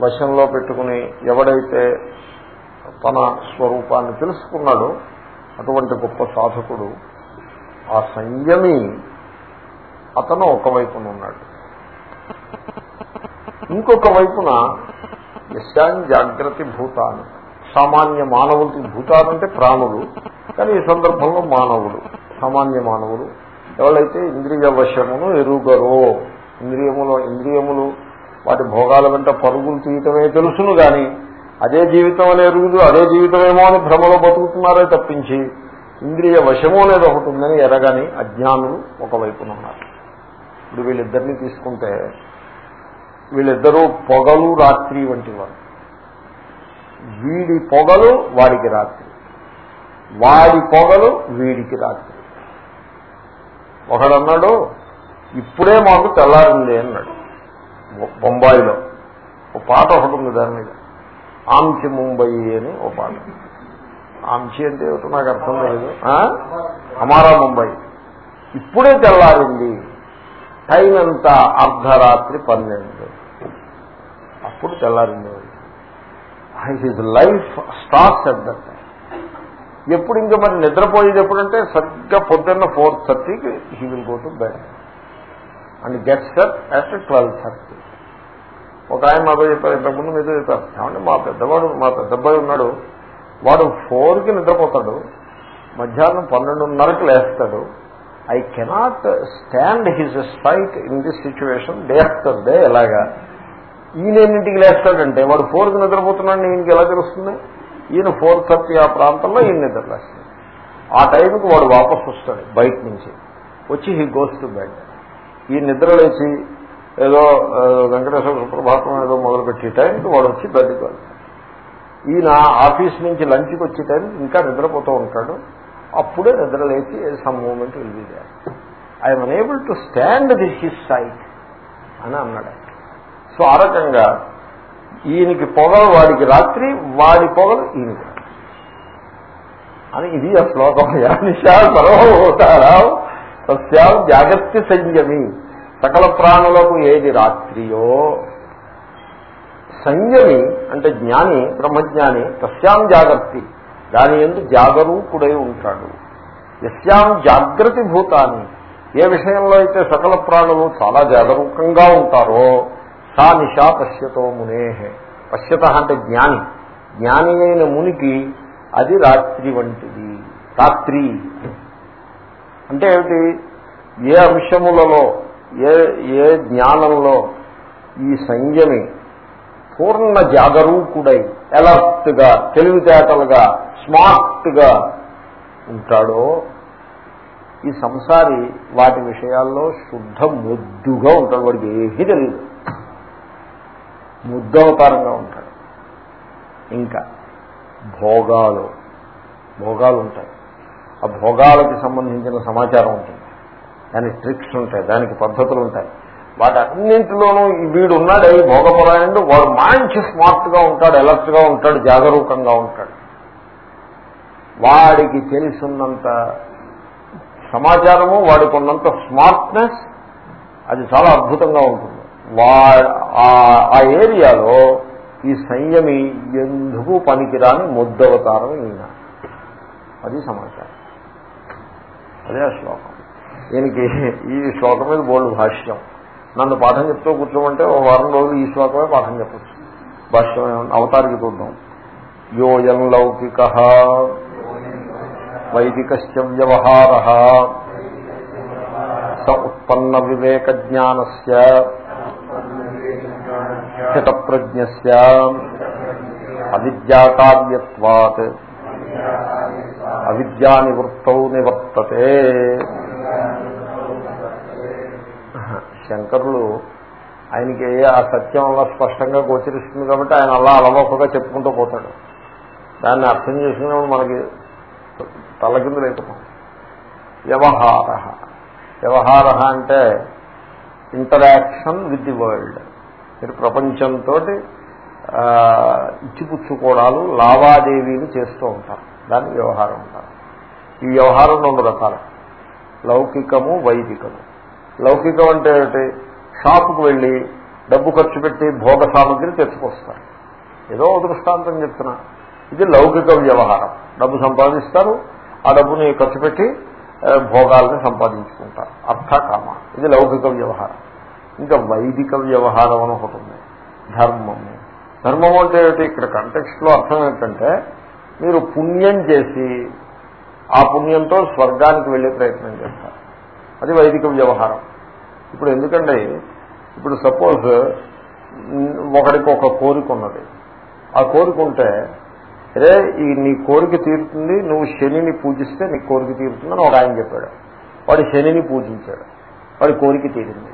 వశంలో పెట్టుకుని ఎవడైతే తన స్వరూపాన్ని తెలుసుకున్నాడో అటువంటి గొప్ప సాధకుడు ఆ సంయమి అతను ఒకవైపున ఉన్నాడు. ఇంకొక వైపున యశాన్ జాగ్రత్త భూతాన్ని సామాన్య మానవులకి భూతాలంటే ప్రాణులు కానీ ఈ సందర్భంలో మానవులు సామాన్య మానవులు ఎవరైతే ఇంద్రియ వశమును ఎరుగరో ఇంద్రియములో ఇంద్రియములు వాటి భోగాల వెంట పరుగులు తీయటమే తెలుసును గాని అదే జీవితం అనే ఎరుగుదు అదే జీవితమేమో అని భ్రమలో బతుకుతున్నారే తప్పించి ఇంద్రియ వశము అనేది ఒకటి ఉందని ఎరగని అజ్ఞానులు ఒకవైపున ఉన్నారు. ఇప్పుడు వీళ్ళిద్దరినీ తీసుకుంటే వీళ్ళిద్దరూ పొగలు రాత్రి వంటి వారు. వీడి పొగలు వాడికి రాత్రి. వాడి పొగలు వీడికి రాత్రి. ఒకడన్నాడు ఇప్పుడే మాకు తెల్లారింది అన్నాడు. బొంబాయిలో. ఓ పాట ఒకటి ఉంది దాని మీద. ఆంచి ముంబై అని ఓ పాట. ఆంచి అంటే ఏమిటో నాకు అర్థం లేదు అమారా ముంబై. ఇప్పుడే తెల్లారింది. టైం ఎంత అర్ధరాత్రి పన్నెండు. అప్పుడు తెల్లారింది. His life starts at that ఎప్పుడు ఇంకా మరి నిద్రపోయేది ఎప్పుడంటే సరిగ్గా పొద్దున్న ఫోర్ థర్టీకి he will go to bed and gets up at twelve thirty. ఒక ఆయన మాతో చెప్పారు ఇంతకుముందు మీతో చెప్పారు. ఏమంటే మా పెద్దవాడు మా పెద్దబ్బాయి ఉన్నాడు. వాడు ఫోర్కి నిద్రపోతాడు. మధ్యాహ్నం పన్నెండున్నరకు లేస్తాడు. I cannot stand his strike in this situation day after day ఎలాగా. ఈయన ఎన్నింటికి లేస్తాడంటే వాడు ఫోర్కి నిద్రపోతున్నాడు ఈయనకి ఎలా తెలుస్తుంది? ఈయన ఫోర్ థర్టీ ఆ ప్రాంతంలో ఈయన నిద్రలేస్తాడు. ఆ టైంకి వాడు వాపస్ వస్తాడు బయట నుంచి. వచ్చి హీ గోస్ టు బెడ్ ఈ నిద్ర లేచి ఏదో వెంకటేశ్వర సుప్రభాతం ఏదో మొదలుపెట్టే టైంకి వాడు వచ్చి బయటకు వెళ్తాడు ఈయన ఆఫీస్ నుంచి లంచ్కి వచ్చే టైం ఇంకా నిద్రపోతూ ఉంటాడు. అప్పుడే నిద్ర లేచి some moment will be there I'm unable to stand this his sight అని అన్నాడు సో ఆ రకంగా ఈయనకి పొగలు వాడికి రాత్రి వాడి పొగలు ఈయనకి అని ఇది ఆ శ్లోకం. యానిషా సర్వభూతారావు సస్యాం జాగ్రత్త సంయమి. సకల ప్రాణులకు ఏది రాత్రియో? సంయమి అంటే జ్ఞాని బ్రహ్మజ్ఞాని తస్యాం జాగర్తి. దాని ఎందు జాగరూకుడై ఉంటాడు. ఎస్యాం జాగ్రత్త భూతాన్ని ఏ విషయంలో అయితే సకల ప్రాణులు చాలా జాగరూకంగా ఉంటారో సా నిషా పశ్యతో మునేహే పశ్యత అంటే జ్ఞాని. జ్ఞాని అయిన మునికి అది రాత్రి వంటిది. రాత్రి. అంటే ఏమిటి? ఏ అంశములలో ఏ ఏ జ్ఞానంలో ఈ సంయమి పూర్ణ జాగరూకుడై ఎలర్ట్గా తెలివితేటలుగా స్మార్ట్గా ఉంటాడో ఈ సంసారి వాటి విషయాల్లో శుద్ధ ముద్దుగా ఉంటాడు. వాడికి ఏమీ తెలియదు. ముద్దవతారంగా ఉంటాడు. ఇంకా భోగాలు భోగాలు ఉంటాయి. ఆ భోగాలకి సంబంధించిన సమాచారం ఉంటుంది. దానికి ట్రిక్స్ ఉంటాయి దానికి పద్ధతులు ఉంటాయి. వాటన్నింటిలోనూ అన్నింటిలోనూ వీడు ఉన్నాడు అవి భోగపరాయణుడు. వాడు మంచి స్మార్ట్గా ఉంటాడు అలర్ట్గా ఉంటాడు జాగరూకంగా ఉంటాడు. వాడికి తెలిసినంత సమాచారము వాడికి ఉన్నంత స్మార్ట్నెస్ అది చాలా అద్భుతంగా ఉంటుంది. వా ఆ- ఏరియాలో ఈ సంయమి ఎందుకు పనికిరాని ముద్దవతారం ఈయన. అది సమాచారం. అదే ఆ శ్లోకం. దీనికి ఈ శ్లోకం మీద బోల్డ్ భాష్యం. నన్ను పాఠం చెప్తూ కూర్చోమంటే ఓ వారం రోజులు ఈ శ్లోకమే పాఠం చెప్పచ్చు. భాష్యం అవతారికి చూద్దాం. యోయం లౌకిక వైదికశ్చ వ్యవహార స ఉత్పన్న వివేక జ్ఞానస్ స్థితప్రజ్ఞస్ అవిద్యాకార్యత్వాత్ అవిద్యానివృత్తౌ నివర్తతే. శంకరులు ఆయనకి ఆ సత్యం అలా స్పష్టంగా గోచరిస్తుంది కాబట్టి ఆయన అలా అలవోకగా చెప్పుకుంటూ పోతాడు. దాన్ని అర్థం చేసుకున్నప్పుడు మనకి తలకిందు లేకపోతే వ్యవహార. వ్యవహార అంటే ఇంటరాక్షన్ విత్ ది వరల్డ్. మీరు ప్రపంచంతో ఇచ్చిపుచ్చుకోవడాలు లావాదేవీలు చేస్తూ ఉంటారు. దాన్ని వ్యవహారం ఉంటారు ఈ వ్యవహారం రెండు రకాలు. లౌకికము వైదికము. లౌకికం అంటే ఏమిటి? షాపుకు వెళ్ళి డబ్బు ఖర్చు పెట్టి భోగ సామగ్రి తెచ్చుకొస్తారు. ఏదో ఒక దృష్టాంతం చెప్తున్నా. ఇది లౌకిక వ్యవహారం. డబ్బు సంపాదిస్తారు. ఆ డబ్బుని ఖర్చు పెట్టి ఆ, భోగాల్ని సంపాదించుకుంటారు. అర్థ కామ ఇది లౌకిక వ్యవహారం. ఇంకా వైదిక వ్యవహారం అని ఒకటి ఉంది. ధర్మము ధర్మం అంటే ఏమిటి? ఇక్కడ కంటెక్స్ట్లో అర్థం ఏంటంటే మీరు పుణ్యం చేసి ఆ పుణ్యంతో స్వర్గానికి వెళ్ళే ప్రయత్నం చేస్తారు. అది వైదిక వ్యవహారం. ఇప్పుడు ఎందుకంటే ఇప్పుడు సపోజ్ ఒకడికి ఒక కోరిక ఉన్నది. ఆ కోరిక ఉంటే అరే ఈ నీ కోరిక తీరుతుంది నువ్వు శనిని పూజిస్తే నీ కోరిక తీరుతుందని ఒక ఆయన చెప్పాడు. వాడు శనిని పూజించాడు. వాడి కోరిక తీరింది.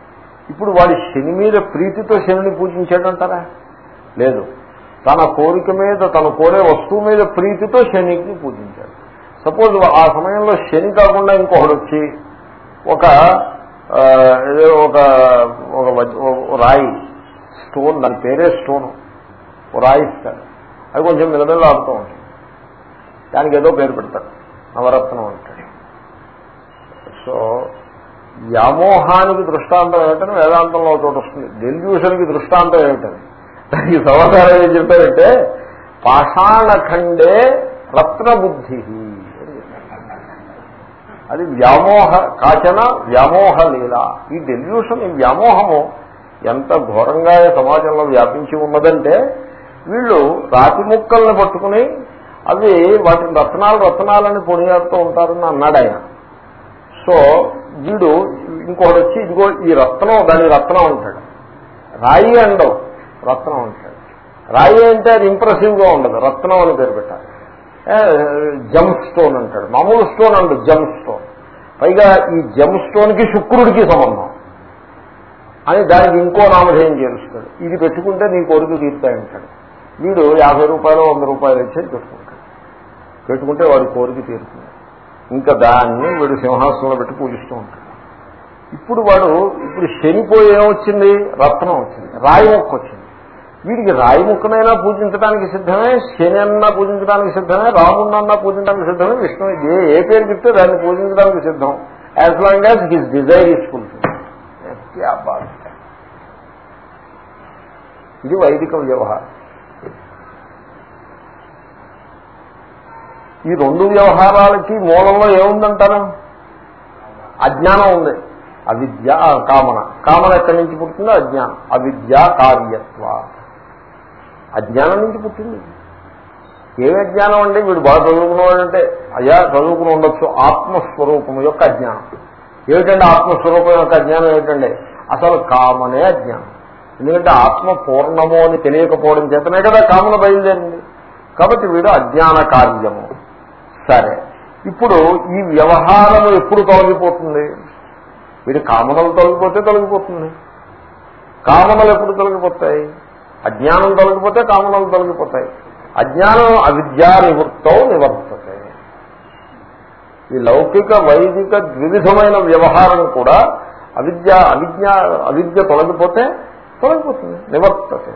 ఇప్పుడు వాడి శని మీద ప్రీతితో శనిని పూజించాడంటారా? లేదు. తన కోరిక మీద తను కోరే వస్తువు మీద ప్రీతితో శనికి పూజించాడు. సపోజ్ ఆ సమయంలో శని కాకుండా ఇంకొకడు వచ్చి ఒక ఏదో ఒక ఒక రాయి స్టోన్ దాని పేరే స్టోన్ రాయి ఇస్తాడు అది కొంచెం మిలమిల ఆడుతూ ఉంటుంది దానికి ఏదో పేరు పెడతాడు నవరత్నం అంటాడు సో వ్యామోహానికి దృష్టాంతం ఏమిటని వేదాంతంలో ఒక వస్తుంది. డెల్యూషన్కి దృష్టాంతం ఏమిటని. దానికి సమాచారం ఏం చెప్పారంటే పాషాణఖండే రత్నబుద్ధి అది వ్యామోహ కాచన వ్యామోహ లీల. ఈ డెల్యూషన్ ఈ వ్యామోహము ఎంత ఘోరంగా సమాజంలో వ్యాపించి ఉన్నదంటే వీళ్ళు రాతి ముక్కల్ని పట్టుకుని అవి వాటిని రత్నాలు రత్నాలని పొడియాడుతూ ఉంటారని అన్నాడు ఆయన. సో వీడు ఇంకోటి వచ్చి ఇదిగో ఈ రత్నం దాని రత్నం అంటాడు. రాయి అండవు రత్నం అంటాడు. రాయి అంటే అది ఇంప్రెసివ్గా ఉండదు రత్నం అని పేరు పెట్టాలి. జమ్ స్టోన్ అంటాడు. మామూలు స్టోన్ అండు జమ్ స్టోన్. పైగా ఈ జమ్ స్టోన్కి శుక్రుడికి సంబంధం. అని దానికి ఇంకో నామధేయం చేరుస్తాడు. ఇది పెట్టుకుంటే నీ కోరిక తీరుతాయంటాడు. వీడు యాభై రూపాయలు వంద రూపాయలు ఇచ్చేది పెట్టుకుంటాడు. పెట్టుకుంటే వాడి కోరిక తీరుతుంది. ఇంకా దాన్ని వీడు సింహాసనంలో పెట్టి పూజిస్తూ ఉంటాడు. ఇప్పుడు వాడు ఇప్పుడు శనిపోయి ఏమొచ్చింది? రత్నం వచ్చింది. రాయి మొక్క వచ్చింది. వీడికి రాయి ముక్కనైనా పూజించడానికి సిద్ధమే శని అన్నా పూజించడానికి సిద్ధమే రాముడినన్నా పూజించడానికి సిద్ధమే విష్ణు ఏ ఏ పేరు చెప్తే దాన్ని పూజించడానికి సిద్ధం. As long as his desire ఇచ్చుకుంటుంది ఇది వైదిక వ్యవహారం. ఈ రెండు వ్యవహారాలకి మూలంలో ఏముందంటారు? అజ్ఞానం ఉంది. అవిద్య కామన. కామన ఎక్కడి నుంచి పుట్టిందో అజ్ఞానం. అవిద్య కార్యత్వ అజ్ఞానం నుంచి పుట్టింది. ఏమి అజ్ఞానం అంటే వీడు బాగా చదువుకున్నవాడంటే అయ్యా చదువుకుని ఉండొచ్చు. ఆత్మస్వరూపం యొక్క అజ్ఞానం. ఏమిటంటే ఆత్మస్వరూపం యొక్క అజ్ఞానం ఏమిటండి? అసలు కామనే అజ్ఞానం. ఎందుకంటే ఆత్మ పూర్ణము అని తెలియకపోవడం చేతనే కదా కామన బయలుదేరింది. కాబట్టి వీడు అజ్ఞాన కార్యము. సరే. ఇప్పుడు ఈ వ్యవహారము ఎప్పుడు తొలగిపోతుంది? వీడి కామనలు తొలగిపోతే తొలగిపోతుంది. కామనలు ఎప్పుడు తొలగిపోతాయి? అజ్ఞానం తొలగిపోతే కామనలు తొలగిపోతాయి. అజ్ఞానం అవిద్యా నివృత్తం నివర్తతే. ఈ లౌకిక వైదిక ద్విధమైన వ్యవహారం కూడా అవిద్య అవిజ్ఞ అవిద్య తొలగిపోతే తొలగిపోతుంది నివర్తతే.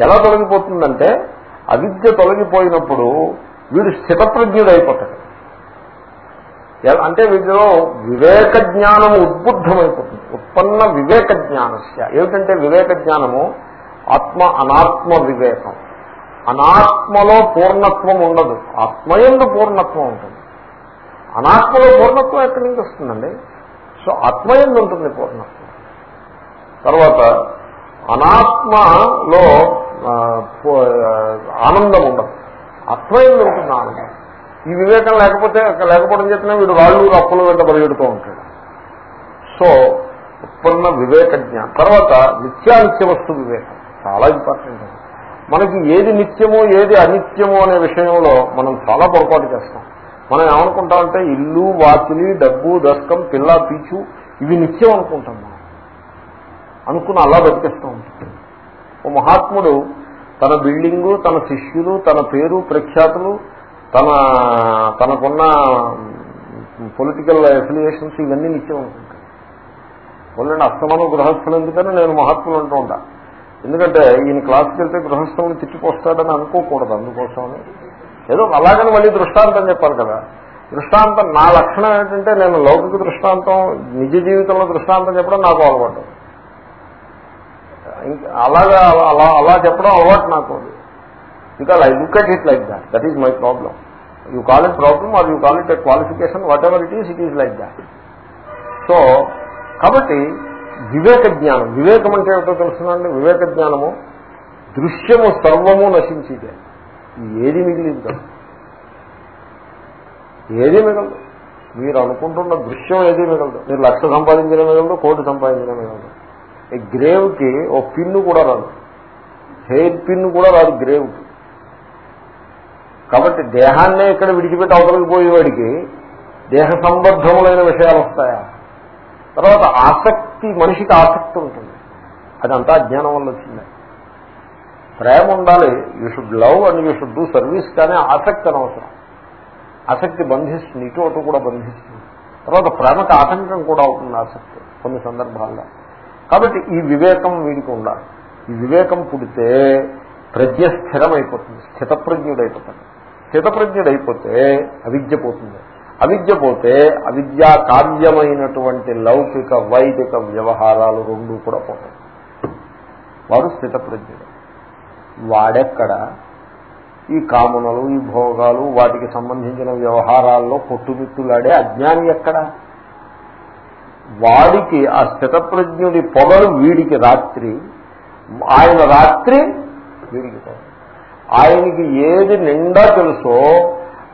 ఎలా తొలగిపోతుందంటే అవిద్య తొలగిపోయినప్పుడు వీడు స్థితప్రజ్ఞుడైపోతాడు. అంటే వీటిలో వివేక జ్ఞానము ఉద్బుద్ధమైపోతుంది. ఉత్పన్న వివేక జ్ఞానస్య ఏమిటంటే వివేక జ్ఞానము ఆత్మ అనాత్మ వివేకం. అనాత్మలో పూర్ణత్వం ఉండదు. ఆత్మయందు పూర్ణత్వం ఉంటుంది. అనాత్మలో పూర్ణత్వం ఎక్కడి నుంచి వస్తుందండి? సో ఆత్మయందు ఉంటుంది పూర్ణత్వం. తర్వాత అనాత్మలో ఆనందం ఉండదు. ఆత్మయందు ఉంటుంది ఆనందం. ఈ వివేకం లేకపోతే లేకపోవడం చేతనే వీడు రాళ్ళు అప్పులు వెంట పరిగెడుతూ ఉంటాడు. సో ఉత్పన్న వివేక జ్ఞానం తర్వాత నిత్యాంత్య వస్తు వివేకం. చాలా ఇంపార్టెంట్ అది మనకి ఏది నిత్యమో ఏది అనిత్యమో అనే విషయంలో మనం చాలా పొరపాటు చేస్తాం. మనం ఏమనుకుంటామంటే ఇల్లు వాకిలి డబ్బు దస్కం పిల్ల పీచు ఇవి నిత్యం అనుకుంటాం మనం. అనుకుని అలా బతికేస్తూ ఉంటాం. ఓ మహాత్ముడు తన బిల్డింగు తన శిష్యులు తన పేరు ప్రఖ్యాతులు తన తనకున్న పొలిటికల్ అఫిలియేషన్స్ ఇవన్నీ నిత్యం అనుకుంటాడు. వాళ్ళని అస్తమానం గృహస్థులు ఎందుకని నేను మహాత్ములు అంటూ ఉంటా. ఎందుకంటే ఈయన క్లాస్కి వెళ్తే గృహస్థులను తిట్టిపోస్తాడని అనుకోకూడదు అందుకోసమని ఏదో అలాగని మళ్ళీ దృష్టాంతం చెప్పాలి కదా. దృష్టాంతం నా లక్షణం ఏంటంటే నేను లౌకిక దృష్టాంతం నిజ జీవితంలో దృష్టాంతం చెప్పడం నాకు అలవాటు. అలాగా అలా అలా చెప్పడం అలవాటు నాకు because I look at it like that. That is my problem you call it problem or you call it a qualification whatever it is it is like that. So కాబట్టి వివేక జ్ఞానం. వివేకం అంటే ఏమిటో తెలుసునండి వివేక జ్ఞానము దృశ్యము సర్వము నశించిదే ఏది మిగిలింది? ఏది మిగలదు? మీరు అనుకుంటున్న దృశ్యం ఏది మిగలదు? మీరు లక్ష సంపాదించడం మిగలదు కోటి సంపాదించడం మిగలదు. ఈ గ్రేవ్కి ఓ పిన్ను కూడా రాదు. హెయిర్ పిన్ను కూడా రాదు గ్రేవ్కి. కాబట్టి దేహాన్నే ఇక్కడ విడిచిపెట్టి అవతలకి పోయేవాడికి దేహ సంబద్ధములైన విషయాలు వస్తాయా? తర్వాత ఆసక్తి మనిషికి ఆసక్తి ఉంటుంది. అదంతా అజ్ఞానం వల్ల వచ్చింది. ప్రేమ ఉండాలి. You should love and you should do service కానీ ఆసక్తి అనవసరం. ఆసక్తి బంధిస్తుంది ఇటు అటు కూడా బంధిస్తుంది. తర్వాత ప్రేమకు ఆటంకం కూడా అవుతుంది ఆసక్తి కొన్ని సందర్భాల్లో. కాబట్టి ఈ వివేకం వీడికి ఉండాలి. ఈ వివేకం పుడితే ప్రజ్ఞ స్థిరమైపోతుంది స్థితప్రజ్ఞుడైపోతాడు. స్థితప్రజ్ఞుడైపోతే అవిద్య పోతుంది. అవిద్య పోతే అవిద్యా కావ్యమైనటువంటి లౌకిక వైదిక వ్యవహారాలు రెండు కూడా పోతాయి. వాడు స్థితప్రజ్ఞుడు. వాడెక్కడ? ఈ కామనలు ఈ భోగాలు వాటికి సంబంధించిన వ్యవహారాల్లో పొట్టుమిట్టులాడే అజ్ఞాని ఎక్కడ? వాడికి ఆ స్థితప్రజ్ఞుడి పొగలు వీడికి రాత్రి. ఆయన రాత్రి వీడికి పొగలు ఆయనకి ఏది నిండా తెలుసో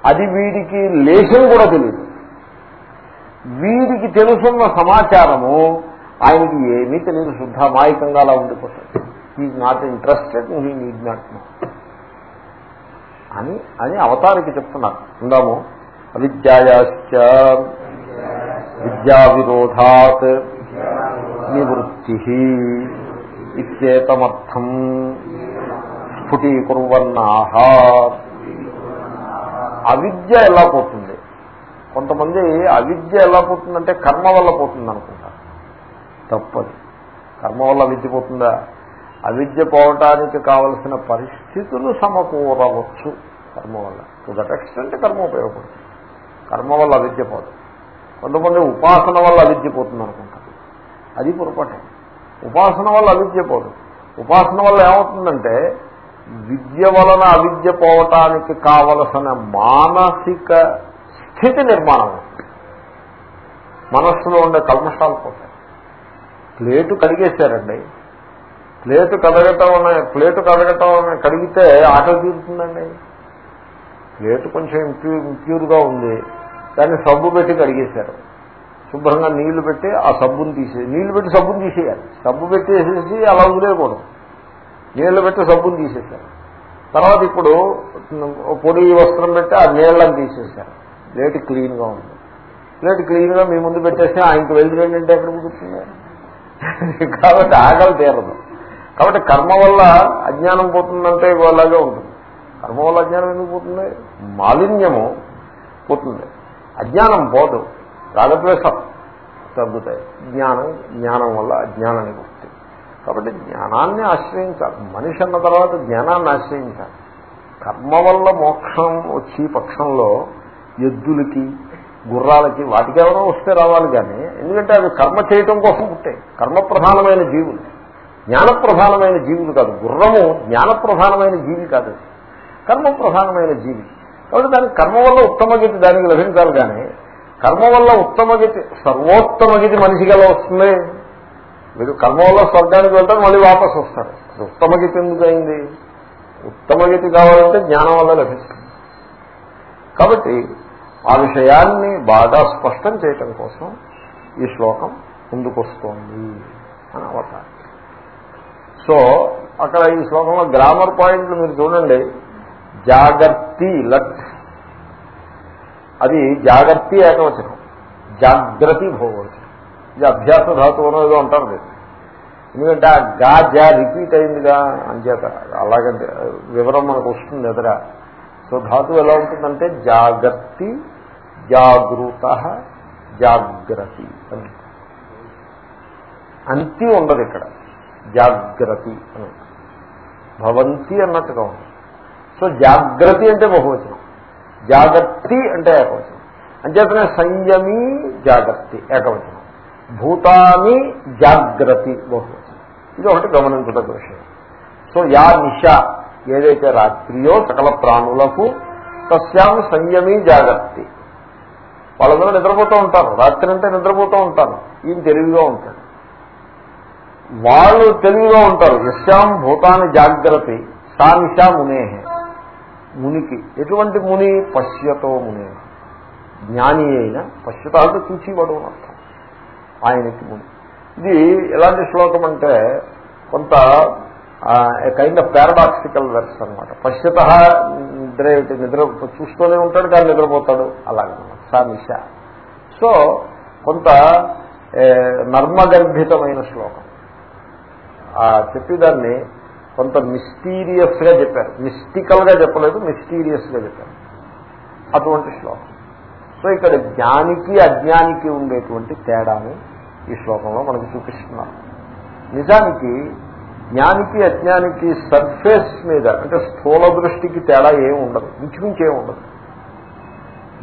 అది వీడికి లేశం కూడా తెలియదు వీడికి తెలుసున్న సమాచారము ఆయనకి ఏమీ తెలియదు శుద్ధ మాయకంగా అలా ఉండిపోతాడు. He's not interested he need not know అని అని అవతారికి చెప్తున్నారు. ఉందాము. అవిద్యాశ్చ విద్యా విరోధాత్ నివృత్తి ఇత్యేతమర్థం స్ఫుటీకుర్వన్నాహ అవిద్య ఎలా పోతుంది? కొంతమంది అవిద్య ఎలా పోతుందంటే కర్మ వల్ల పోతుంది అనుకుంటారు తప్పది. కర్మ వల్ల విద్య పోతుందా? అవిద్య పోవటానికి కావలసిన పరిస్థితులు సమకూరవచ్చు కర్మ వల్ల. టు దట్ ఎక్స్టెంట్ కర్మ ఉపయోగపడుతుంది. కర్మ వల్ల అవిద్య పోదు. కొంతమంది ఉపాసన వల్ల అవిద్య పోతుంది అనుకుంటారు అది పొరపాటే. ఉపాసన వల్ల అవిద్య పోదు. ఉపాసన వల్ల ఏమవుతుందంటే విద్య వలన అవిద్య పోవటానికి కావలసిన మానసిక స్థితి నిర్మాణం. మనస్సులో ఉండే కల్మషాలు పోతాయి. ప్లేటు కడిగేశారండి. ప్లేటు కడగటం అనే ప్లేటు కడగటం కడిగితే ఆకలి తీరుతుందండి. ప్లేటు కొంచెం ఇంప్యూర్ ఇంప్యూర్గా ఉంది. దాన్ని సబ్బు పెట్టి కడిగేశారు. శుభ్రంగా నీళ్ళు పెట్టి ఆ సబ్బుని తీసే నీళ్ళు పెట్టి సబ్బుని తీసేయాలి. సబ్బు పెట్టేసేసి అలా వదిలేయకూడదు. నీళ్ళు పెట్టి సబ్బుని తీసేశారు. తర్వాత ఇప్పుడు పొడి వస్త్రం పెట్టి ఆ నీళ్ళని తీసేశారు. ప్లేట్ క్లీన్గా ఉంది. ప్లేట్ క్లీన్గా మీ ముందు పెట్టేస్తే ఆయనకు వెళ్ళి ఏంటంటే ఎక్కడ కుదురుతుంది? కాబట్టి ఆకలి తీరదు. కాబట్టి కర్మ వల్ల అజ్ఞానం పోతుందంటే అలాగే ఉంటుంది. కర్మ వల్ల అజ్ఞానం ఎందుకు పోతుంది? మాలిన్యము పోతుంది. అజ్ఞానం పోదు. రాగద్వేషం తగ్గుతాయి. జ్ఞానం జ్ఞానం వల్ల అజ్ఞానానికి పోతుంది. కాబట్టి జ్ఞానాన్ని ఆశ్రయించాలి. మనిషి అన్న తర్వాత జ్ఞానాన్ని ఆశ్రయించాలి. కర్మ వల్ల మోక్షం వచ్చి పక్షంలో ఎద్దులకి గుర్రాలకి వాటికి ఎవరో వస్తే రావాలి కానీ ఎందుకంటే అవి కర్మ చేయటం కోసం పుట్టాయి. కర్మ ప్రధానమైన జీవులు. జ్ఞాన ప్రధానమైన జీవులు కాదు. గుర్రము జ్ఞాన ప్రధానమైన జీవి కాదు. కర్మ ప్రధానమైన జీవి. కాబట్టి దానికి కర్మ వల్ల ఉత్తమగతి దానికి లభించాలి కానీ కర్మ వల్ల ఉత్తమగతి సర్వోత్తమగతి సర్వోత్తమ మనిషికి ఎలా వస్తుంది? మీరు కర్మ వల్ల స్వర్గానికి వెళ్తారు మళ్ళీ వాపసు వస్తారు. అది ఉత్తమ ఉత్తమగతి ఎందుకు అయింది? ఉత్తమ కావాలంటే జ్ఞానం వల్ల లభిస్తుంది. కాబట్టి ఆ విషయాన్ని బాగా స్పష్టం చేయటం కోసం ఈ శ్లోకం ముందుకొస్తోంది అని అవతారం. సో అక్కడ ఈ శ్లోకంలో గ్రామర్ పాయింట్లు మీరు చూడండి. జాగర్తి లట్ అది జాగర్తి ఏకవచనం. జాగ్రత్త భోగవచనం ఇది అభ్యాస ధాతువు ఏదో అంటారు మీరు. ఎందుకంటే ఆ గా జా రిపీట్ అయిందిగా అంచేత అలాగంటే వివరం మనకు వస్తుంది ఎదుర. సో ధాతువు ఎలా ఉంటుందంటే జాగర్తి జాగృత జాగ్రతి అని. అంతి ఉండదు ఇక్కడ. జాగ్రతి అని. భవంతి అన్నట్టుగా ఉంది. సో జాగ్రత్త అంటే బహువచనం. జాగర్తి అంటే ఏకవచనం. అంచేతనే సంయమీ జాగర్తి ఏకవచనం. భూతాని జాగ్రత్తి బహువచనం ఇది ఒకటి గమనించదగ్గ విషయం. సో యా నిష ఏదైతే రాత్రియో సకల ప్రాణులకు తస్యాం సంయమీ జాగ్రత్త. వాళ్ళందరూ నిద్రపోతూ ఉంటారు. రాత్రి అంటే నిద్రపోతూ ఉంటారు. ఈయన తెలివిగా ఉంటాడు. వాళ్ళు తెలివిగా ఉంటారు. యశ్యాం భూతాన్ని జాగ్రత్త సానిషా మునేహే. మునికి. ఎటువంటి ముని? పశ్యతో మునే జ్ఞాని అయిన పశ్యత అంటే చూసేవాడు అని ఆయనకి ముందు. ఇది ఎలాంటి శ్లోకం అంటే కొంత కైండ్ ఆఫ్ పారాడాక్సికల్ వెర్స్ అనమాట పశ్యత నిద్ర నిద్ర చూస్తూనే ఉంటాడు కానీ నిద్రపోతాడు. అలాగనమాట సామిష. సో కొంత నర్మగర్భితమైన శ్లోకం. చెప్పి చెప్పేదాన్ని కొంత మిస్టీరియస్గా చెప్పారు. మిస్టికల్గా చెప్పలేదు మిస్టీరియస్గా చెప్పారు. అటువంటి శ్లోకం. సో ఇక్కడ జ్ఞానికి అజ్ఞానికి ఉండేటువంటి తేడాని ఈ శ్లోకంలో మనకు చూపిస్తున్నారు నిజానికి జ్ఞానికి అజ్ఞానికి సర్ఫేస్ మీద అంటే స్థూల దృష్టికి తేడా ఏమి ఉండదు. ఇంచుమించి ఏమి ఉండదు.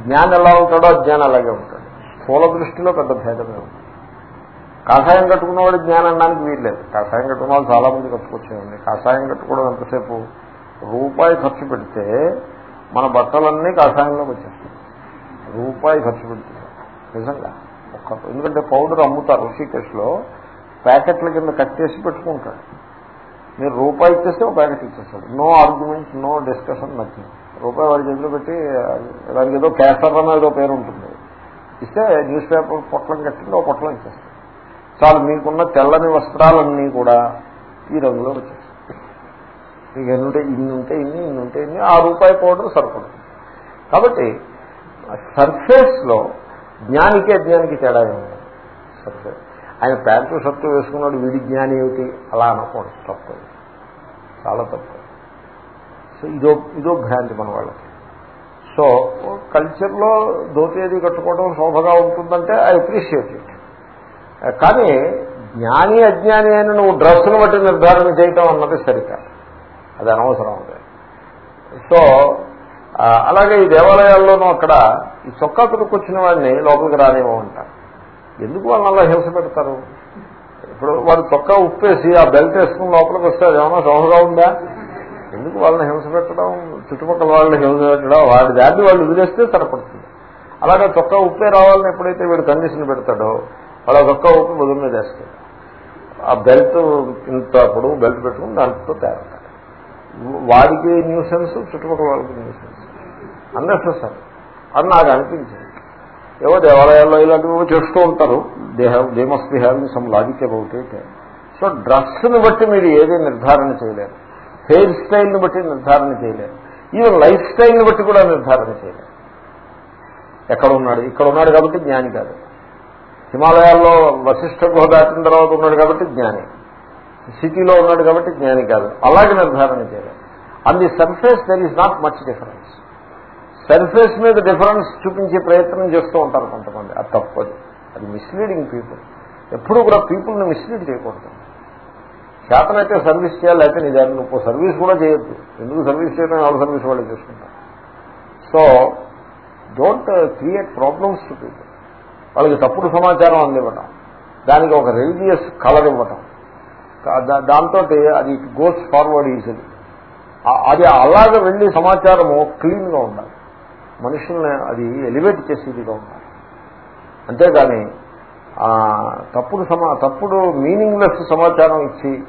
జ్ఞానం ఎలా ఉంటాడో అజ్ఞానం అలాగే ఉంటాడు. స్థూల దృష్టిలో పెద్ద భేదమే ఉంటుంది కాషాయం కట్టుకున్నవాడు జ్ఞానం అనడానికి వీల్లేదు. కాషాయం కట్టుకున్న వాళ్ళు చాలా మంది కట్టుకొచ్చేయండి. కాషాయం కట్టుకోవడం ఎంతసేపు? రూపాయి ఖర్చు పెడితే మన బట్టలన్నీ కాషాయంలోకి వచ్చేస్తాయి. రూపాయి ఖర్చు పెడుతుంది. నిజంగా. ఒక్క ఎందుకంటే పౌడర్ అమ్ముతారు ఋషికేశ్లో ప్యాకెట్ల కింద కట్ చేసి పెట్టుకుంటాడు. మీరు రూపాయి ఇచ్చేస్తే ఒక ప్యాకెట్ ఇచ్చేస్తాడు. నో ఆర్గ్యుమెంట్ నో డిస్కషన్ నచ్చింది రూపాయి వాడి చేతిలో పెట్టి దానికి ఏదో క్యాసర్ అన్న ఏదో పేరు ఉంటుంది. ఇస్తే న్యూస్ పేపర్ పొట్లం కట్టింది ఒక పొట్లం ఇచ్చేస్తాడు. చాలు మీకున్న తెల్లని వస్త్రాలన్నీ కూడా ఈ రంగులో వచ్చేస్తాయి. మీకు ఎన్నుంటే ఇన్ని ఉంటే ఇన్ని ఇన్ని ఉంటే ఇన్ని ఆ రూపాయి పౌడర్ సరిపడుతుంది కాబట్టి సర్ఫేస్లో జ్ఞానికి అజ్ఞానికి తేడా ఏమి సర్ఫేస్ ఆయన ప్యాంటు షర్టు వేసుకున్నాడు వీడి జ్ఞాని ఏమిటి? అలా అనుకోండి తప్పు. చాలా తప్పు. సో ఇదో ఇదో భ్రాంతి మన వాళ్ళకి. సో కల్చర్లో దోతేది కట్టుకోవడం శోభగా ఉంటుందంటే ఐ అప్రిషియేట్ ఇట్ కానీ జ్ఞాని అజ్ఞాని అని నువ్వు డ్రెస్సును బట్టి నిర్ధారణ చేయటం అన్నది సరికాదు. అది అనవసరం. ఉంది సో అలాగే ఈ దేవాలయాల్లోనూ అక్కడ ఈ చొక్కా తుడుకొచ్చిన వాడిని లోపలికి రానివ్వమంటారు ఎందుకు వాళ్ళని అలా హింస పెడతారు? ఇప్పుడు వాడు చొక్కా ఉప్పేసి ఆ బెల్ట్ వేసుకుని లోపలికి వస్తే ఏమైనా సోహగా ఉందా? ఎందుకు వాళ్ళని హింస పెట్టడం? చుట్టుపక్కల వాళ్ళని హింస పెట్టడం వాడి దాన్ని వాళ్ళు వదిలేస్తే సరిపడుతుంది. అలాగే చొక్కా ఉప్పే రావాలని ఎప్పుడైతే వీడు కండిషన్ పెడతాడో వాళ్ళ చొక్కా ఉప్పు బదులు మీద వేస్తాడు. ఆ బెల్ట్ ఇంత పొడవు బెల్ట్ పెట్టుకుని దాంట్లో తేరతాడు. వాడికి న్యూసెన్స్ చుట్టుపక్కల వాళ్ళకి న్యూసెన్స్ అన్నెసెసరీ. అని నాకు అనిపించింది. ఏవో దేవాలయాల్లో ఇలాంటివి చేస్తూ ఉంటారు. They have they must be having some logic about it so డ్రెస్ని బట్టి మీరు ఏది నిర్ధారణ చేయలేరు. హెయిర్ స్టైల్ని బట్టి నిర్ధారణ చేయలేరు. ఈవెన్ లైఫ్ స్టైల్ని బట్టి కూడా నిర్ధారణ చేయలేరు. ఎక్కడ ఉన్నాడు ఇక్కడ ఉన్నాడు కాబట్టి జ్ఞాని కాదు. హిమాలయాల్లో వశిష్ఠ గుహ దాటిన తర్వాత ఉన్నాడు కాబట్టి జ్ఞాని. సిటీలో ఉన్నాడు కాబట్టి జ్ఞాని కాదు. అలాగే నిర్ధారణ చేయలేదు అన్ని the surface there is not much difference surface మీద డిఫరెన్స్ చూపించే ప్రయత్నం చేస్తూ ఉంటారు కొంతమంది. అది తప్పదు. అది మిస్లీడింగ్ పీపుల్ ఎప్పుడు కూడా పీపుల్ని మిస్లీడ్ చేయకూడదు. చేతనైతే సర్వీస్ చేయాలి అయితే నీ దాన్ని నువ్వు సర్వీస్ కూడా చేయొద్దు. ఎందుకు సర్వీస్ చేయడం ఎవరు సర్వీస్ వాళ్ళు చేసుకుంటారు. So don't create problems to people వాళ్ళకి తప్పుడు సమాచారం అందివ్వటం. దానికి ఒక రిలీజియస్ కలర్ ఇవ్వటం. దాంతో అది గోస్ ఫార్వర్డ్ ఈజీలీ అది అలాగే వెళ్ళి సమాచారము క్లీన్గా ఉండాలి. మనుషుల్ని అది ఎలివేట్ చేసేదిగా ఉండాలి. అంతేగాని ఆ, తప్పుడు సమా తప్పుడు మీనింగ్లెస్ సమాచారం ఇచ్చి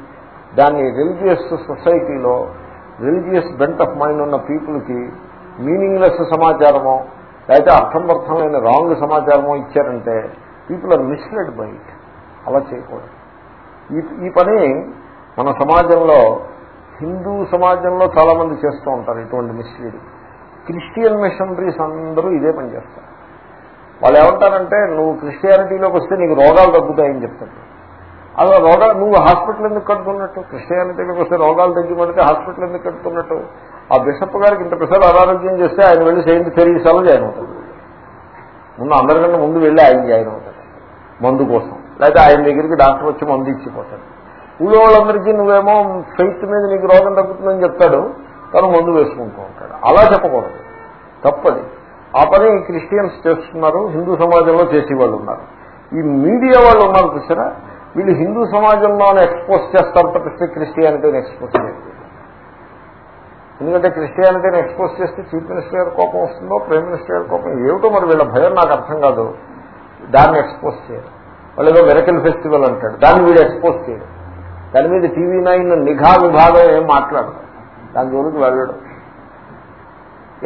దాన్ని రిలీజియస్ సొసైటీలో రిలీజియస్ బెంట్ ఆఫ్ మైండ్ ఉన్న పీపుల్కి మీనింగ్లెస్ సమాచారమో లేకపోతే అర్థంబర్థమైన రాంగ్ సమాచారమో ఇచ్చారంటే people are misled by it. అలా చేయకూడదు. ఈ ఈ పని మన సమాజంలో హిందూ సమాజంలో చాలామంది చేస్తూ ఉంటారు ఇటువంటి మిస్లీడింగ్ క్రిస్టియన్ మిషనరీస్ అందరూ ఇదే పని చేస్తారు. వాళ్ళు ఏమంటారంటే నువ్వు క్రిస్టియానిటీలోకి వస్తే నీకు రోగాలు తగ్గుతాయని చెప్తారు. అలా రోగాలు నువ్వు హాస్పిటల్ ఎందుకు కడుతున్నట్టు? క్రిస్టియానిటీలోకి వస్తే రోగాలు తగ్గిపడితే హాస్పిటల్ ఎందుకు కడుతున్నట్టు? ఆ బిషప్ గారికి ఇంత పిసలు అనారోగ్యం చేస్తే ఆయన వెళ్ళి సెయింట్ తెరీసాలో జాయిన్ అవుతాడు. ముందు అందరికంటే ముందు వెళ్ళి ఆయన జాయిన్ అవుతాడు. మందు కోసం. లేకపోతే ఆయన దగ్గరికి డాక్టర్ వచ్చి మందు ఇచ్చిపోతాడు. ఊళ్ళో వాళ్ళందరికీ నువ్వేమో ఫెయిత్ మీద నీకు రోగం తగ్గుతుందని చెప్తాడు. తను మందు వేసుకుంటూ ఉంటాడు. అలా చెప్పకూడదు. తప్పది. ఆ పని క్రిస్టియన్స్ చేస్తున్నారు హిందూ సమాజంలో చేసేవాళ్ళు ఉన్నారు. ఈ మీడియా వాళ్ళు ఉన్నారు చూసారా? వీళ్ళు హిందూ సమాజంలోనే ఎక్స్పోజ్ చేస్తారు తప్పిస్తే క్రిస్టియానిటీని ఎక్స్పోజ్ చేస్తారు ఎందుకంటే క్రిస్టియానిటీని ఎక్స్పోజ్ చేస్తే చీఫ్ మినిస్టర్ గారి కోపం వస్తుందో ప్రైమ్ మినిస్టర్ గారి కోపం ఏమిటో మరి వీళ్ళ భయం నాకు అర్థం కాదు. దాన్ని ఎక్స్పోజ్ చేయరు. వాళ్ళు ఏదో మెరకల్ ఫెస్టివల్ అంటాడు. దాన్ని వీడు ఎక్స్పోజ్ చేయరు. దాని మీద టీవీ నైన్ నిఘా విభాగం ఏం మాట్లాడదు. దాని జోలికి వెళ్ళడు.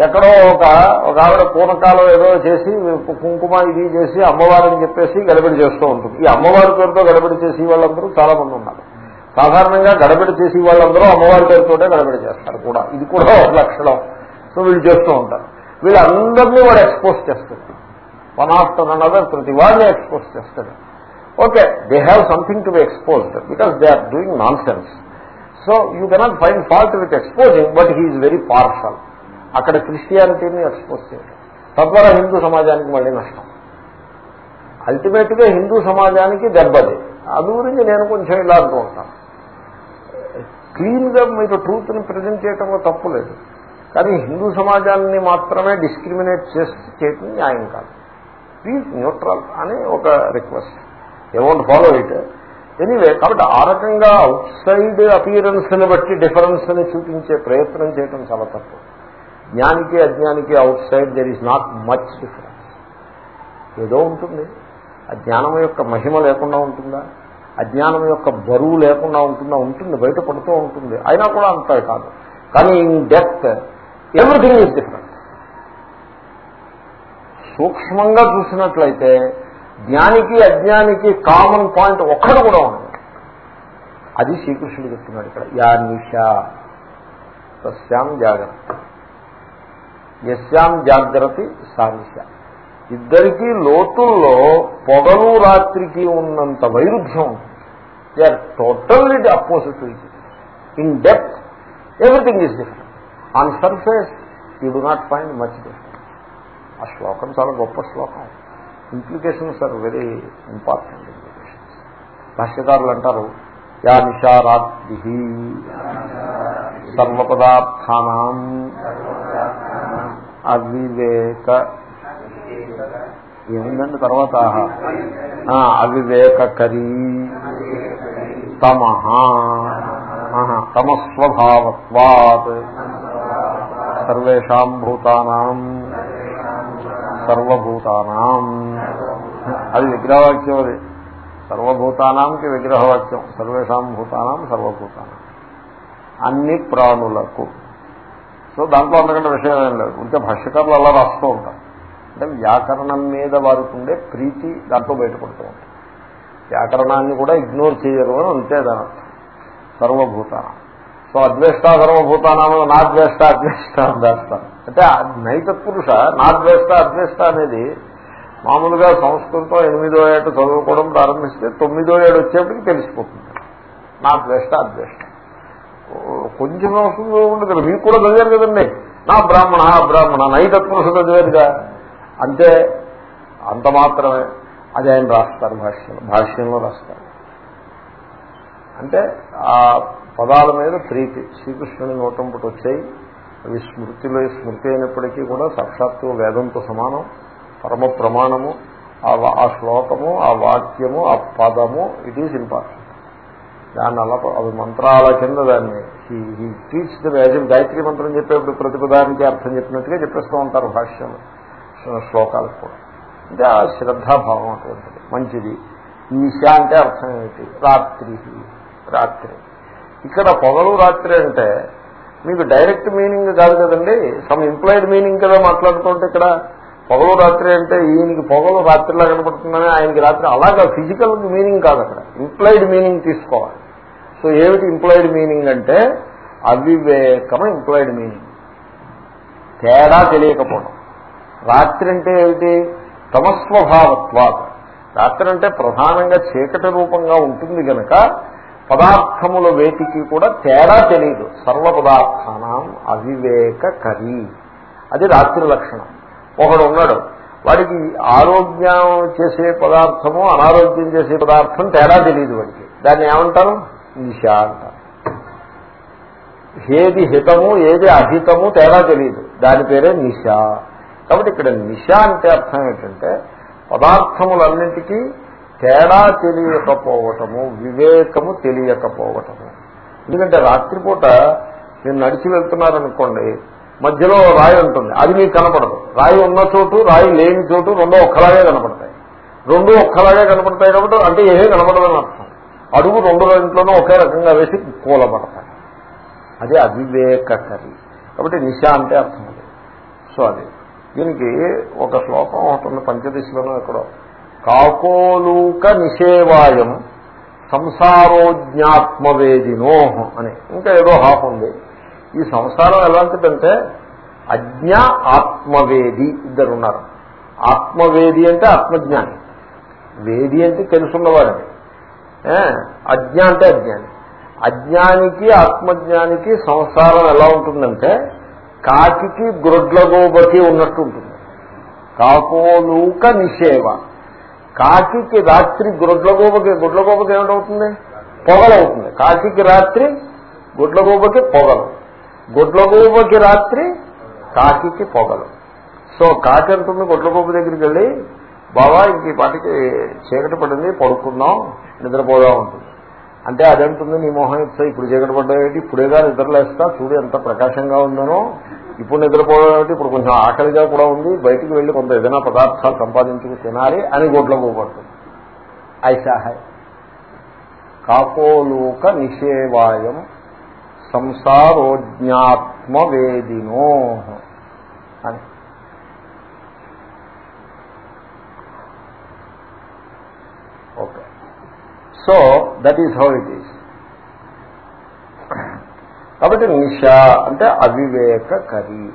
ఎక్కడో ఒక ఒక ఆవిడ పూనకాలం ఏదో చేసి కుంకుమ ఇది చేసి అమ్మవారిని చెప్పేసి గడబడి చేస్తూ ఉంటుంది. ఈ అమ్మవారి పేరుతో గడబడి చేసి వాళ్ళందరూ చాలా మంది ఉన్నారు. సాధారణంగా గడబడి చేసి వాళ్ళందరూ అమ్మవారి పేరుతోటే గడబడి చేస్తారు కూడా. ఇది కూడా ఒక లక్షణం. సో వీళ్ళు చేస్తూ ఉంటారు. వీళ్ళందరినీ వాడు ఎక్స్పోజ్ చేస్తారు వన్ ఆఫ్టర్ అనదర్ ప్రతి వాడిని ఎక్స్పోజ్ చేస్తాడు. Okay they have something to be exposed because they are doing nonsense so you cannot find fault with exposing but he's very partial అక్కడ క్రిస్టియానిటీని ఎక్స్పోజ్ చేయడం. తద్వారా హిందూ సమాజానికి మళ్ళీ నష్టం. అల్టిమేట్గా హిందూ సమాజానికి దెబ్బది. అది గురించి నేను కొంచెం ఇలా అంటూ ఉంటాను. క్లీన్గా మీరు ట్రూత్ని ప్రజెంట్ చేయడంలో తప్పు లేదు. కానీ హిందూ సమాజాన్ని మాత్రమే డిస్క్రిమినేట్ చేసి చేయటం న్యాయం కాదు. ప్లీజ్ న్యూట్రల్ అని ఒక request amount follow it anyway కాబట్టి ఆ రకంగా అవుట్ సైడ్ అపియరెన్స్ని బట్టి డిఫరెన్స్ని చూపించే ప్రయత్నం చేయడం చాలా తప్పు. జ్ఞానికి అజ్ఞానికి outside there is not much difference ఏదో ఉంటుంది. అజ్ఞానం యొక్క మహిమ లేకుండా ఉంటుందా? అజ్ఞానం యొక్క బరువు లేకుండా ఉంటుందా? ఉంటుంది బయట పడుతూ ఉంటుంది. అయినా కూడా అంత కాదు. కానీ in depth everything is different సూక్ష్మంగా చూసినట్లయితే జ్ఞానికి అజ్ఞానికి కామన్ పాయింట్ ఒక్కడు కూడా ఉంది అది శ్రీకృష్ణుడు చెప్తున్నాడు ఇక్కడ. యా నిషా సస్యాం జాగ్రత్త. యస్యాం జాగ్రత్త సానిష ఇద్దరికీ లోతుల్లో పొగలు రాత్రికి ఉన్నంత వైరుధ్యం they are totally opposite in depth everything is different on surface you do not find much different ఆ శ్లోకం చాలా గొప్ప శ్లోకం. Implications are very important implications భాష్యకారులు అంటారు యా నిషారాద్ది సర్వపదార్థానం అవివేక ఏముందండి తర్వాత? అవివేకరీ తమ తమస్వభావత్వాత్ సర్వాం భూతానాం సర్వభూతానాం. అది విగ్రహవాక్యం అది. సర్వభూతానాంకి విగ్రహవాక్యం. సర్వేషాం భూతానాం సర్వభూతానం. అన్ని ప్రాణులకు. సో దాంట్లో అంతకంటే విషయం ఏం లేదు. ఉంటే భాష్యకారులు అలా రాస్తూ ఉంటారు. అంటే వ్యాకరణం మీద వారికి ఉండే ప్రీతి దాంట్లో బయటపడుతూ ఉంటుంది వ్యాకరణాన్ని కూడా ఇగ్నోర్ చేయరు అని అంతే దాని సర్వభూతానం. సో అద్వేష్ట సర్వభూతానామో నా ద్వేష్ట అద్వేష్ట అని రాస్తాను అంటే నైతత్పురుష నా ద్వేష్ట అద్వేష్ట అనేది మామూలుగా సంస్కృతం ఎనిమిదో ఏట చదువుకోవడం ప్రారంభిస్తే తొమ్మిదో ఏడు వచ్చేప్పటికి తెలిసిపోతుంది. నా ద్వేష్ట అద్వేష్ట. కొంచెం సంస్కృతం ఉండదు మీకు కూడా చదివారు కదండి. నా బ్రాహ్మణ బ్రాహ్మణ నైతత్పురుష చదివారుగా. అంతే అంత మాత్రమే. అది ఆయన రాస్తారు భాష్యంలో భాష్యంలో రాస్తారు. అంటే ఆ పదాల మీద ప్రీతి. శ్రీకృష్ణుని నోటంపుటి వచ్చాయి అవి స్మృతిలో స్మృతి అయినప్పటికీ కూడా సాక్షాత్తు వేదంతో సమానం. పరమ ప్రమాణము ఆ శ్లోకము ఆ వాక్యము ఆ పదము ఇట్ ఈజ్ ఇంపార్టెంట్ దాన్ని అలా అవి మంత్రాల కింద దాన్ని ఈ టీచ్ ద యాజం గాయత్రి మంత్రం చెప్పేప్పుడు ప్రతిపదానికి అర్థం చెప్పినట్టుగా చెప్పేస్తూ ఉంటారు భాష్యం శ్లోకాలకు కూడా. అంటే ఆ శ్రద్ధాభావం అటువంటిది. మంచిది. ఈశ అంటే అర్థం ఏమిటి? రాత్రి. రాత్రి. ఇక్కడ పొగలు రాత్రి అంటే మీకు డైరెక్ట్ మీనింగ్ కాదు కదండి. సమ్ ఇంప్లాయిడ్ మీనింగ్ కదా మాట్లాడుతుంటే ఇక్కడ పొగలు రాత్రి అంటే ఈయనకి పొగలు రాత్రిలా కనపడుతుందని ఆయనకి రాత్రి అలాగా ఫిజికల్ మీనింగ్ కాదు అక్కడ. ఇంప్లాయిడ్ మీనింగ్ తీసుకోవాలి. సో ఏమిటి ఇంప్లాయిడ్ మీనింగ్ అంటే అవివేకమ ఇంప్లాయిడ్ మీనింగ్. తేడా తెలియకపోవడం. రాత్రి అంటే ఏమిటి? తమస్వభావత్వాత. రాత్రి అంటే ప్రధానంగా చీకటి రూపంగా ఉంటుంది కనుక పదార్థముల వేటికి కూడా తేడా తెలియదు సర్వ పదార్థానం అవివేకకరి అది రాత్రి లక్షణం. ఒకడు ఉన్నాడు వాడికి ఆరోగ్యం చేసే పదార్థము అనారోగ్యం చేసే పదార్థం తేడా తెలియదు వాడికి. దాన్ని ఏమంటారు? నిశ అంటారు. ఏది హితము ఏది అహితము తేడా తెలియదు దాని పేరే నిశ కాబట్టి ఇక్కడ నిశ అంటే అర్థం ఏంటంటే పదార్థములన్నింటికీ తేడా తెలియకపోవటము వివేకము తెలియకపోవటము. ఎందుకంటే రాత్రిపూట మీరు నడిచి వెళ్తున్నారనుకోండి మధ్యలో రాయి ఉంటుంది. అది మీకు కనపడదు. రాయి ఉన్న చోటు రాయి లేని చోటు రెండో ఒక్కలాగే కనపడతాయి. రెండు ఒక్కలాగే కనపడతాయి కాబట్టి అంటే ఏమీ కనపడదని అర్థం. అడుగు రెండు రెంట్లోనూ ఒకే రకంగా వేసి కూలబడతాయి. అది అవివేకకరి. కాబట్టి నిశ అంటే అర్థం అది. సో అది. దీనికి ఒక శ్లోకం ఉంటుంది పంచదశలోనూ ఎక్కడో. కాకోలూక నిషేవాయం సంసారోజ్ఞాత్మవేదినో అని. ఇంకా ఏదో హాఫ్ ఉంది. ఈ సంసారం ఎలాంటిదంటే అజ్ఞ ఆత్మవేది ఇద్దరు ఉన్నారు ఆత్మవేది అంటే ఆత్మజ్ఞాని. వేది అంటే తెలుసున్నవాడని. అజ్ఞ అంటే అజ్ఞాని. అజ్ఞానికి ఆత్మజ్ఞానికి సంసారం ఎలా ఉంటుందంటే కాకి గ్రొడ్లగోబకి ఉన్నట్టు ఉంటుంది. కాకోలూక నిషేవ కాకికి రాత్రి గుడ్లగోబకి గుడ్లగోబకి ఏమిటవుతుంది? పొగలవుతుంది. కాకికి రాత్రి గుడ్లగూబకి పొగలు. గుడ్లగూబకి రాత్రి కాకికి పొగలు. సో కాకి అంటుంది గుడ్లగూబ దగ్గరికి వెళ్ళి బాబా ఇంక ఈ పాటికి చీకటి పడింది పడుకుందాం నిద్రపోదా ఉంటుంది అంటే అదంటుంది నీ మోహం ఇచ్చా ఇప్పుడు చీకటి పడ్డాయేటి ఇప్పుడేగా నిద్రలేస్తా చూడు ఎంత ప్రకాశంగా ఉందనో ఇప్పుడు నిద్రపోవడం ఇప్పుడు కొంచెం ఆకలిగా కూడా ఉంది. బయటికి వెళ్ళి కొంత ఏదైనా పదార్థాలు సంపాదించుకు తినాలి అని గోట్లో పోబడుతుంది ఐసాహాయ్ కాకోలూక నిషేవాయం సంసారోజ్ఞాత్మవేదినో. అని. Okay. So that is how it is కాబట్టి నిష అంటే అవివేకకరి.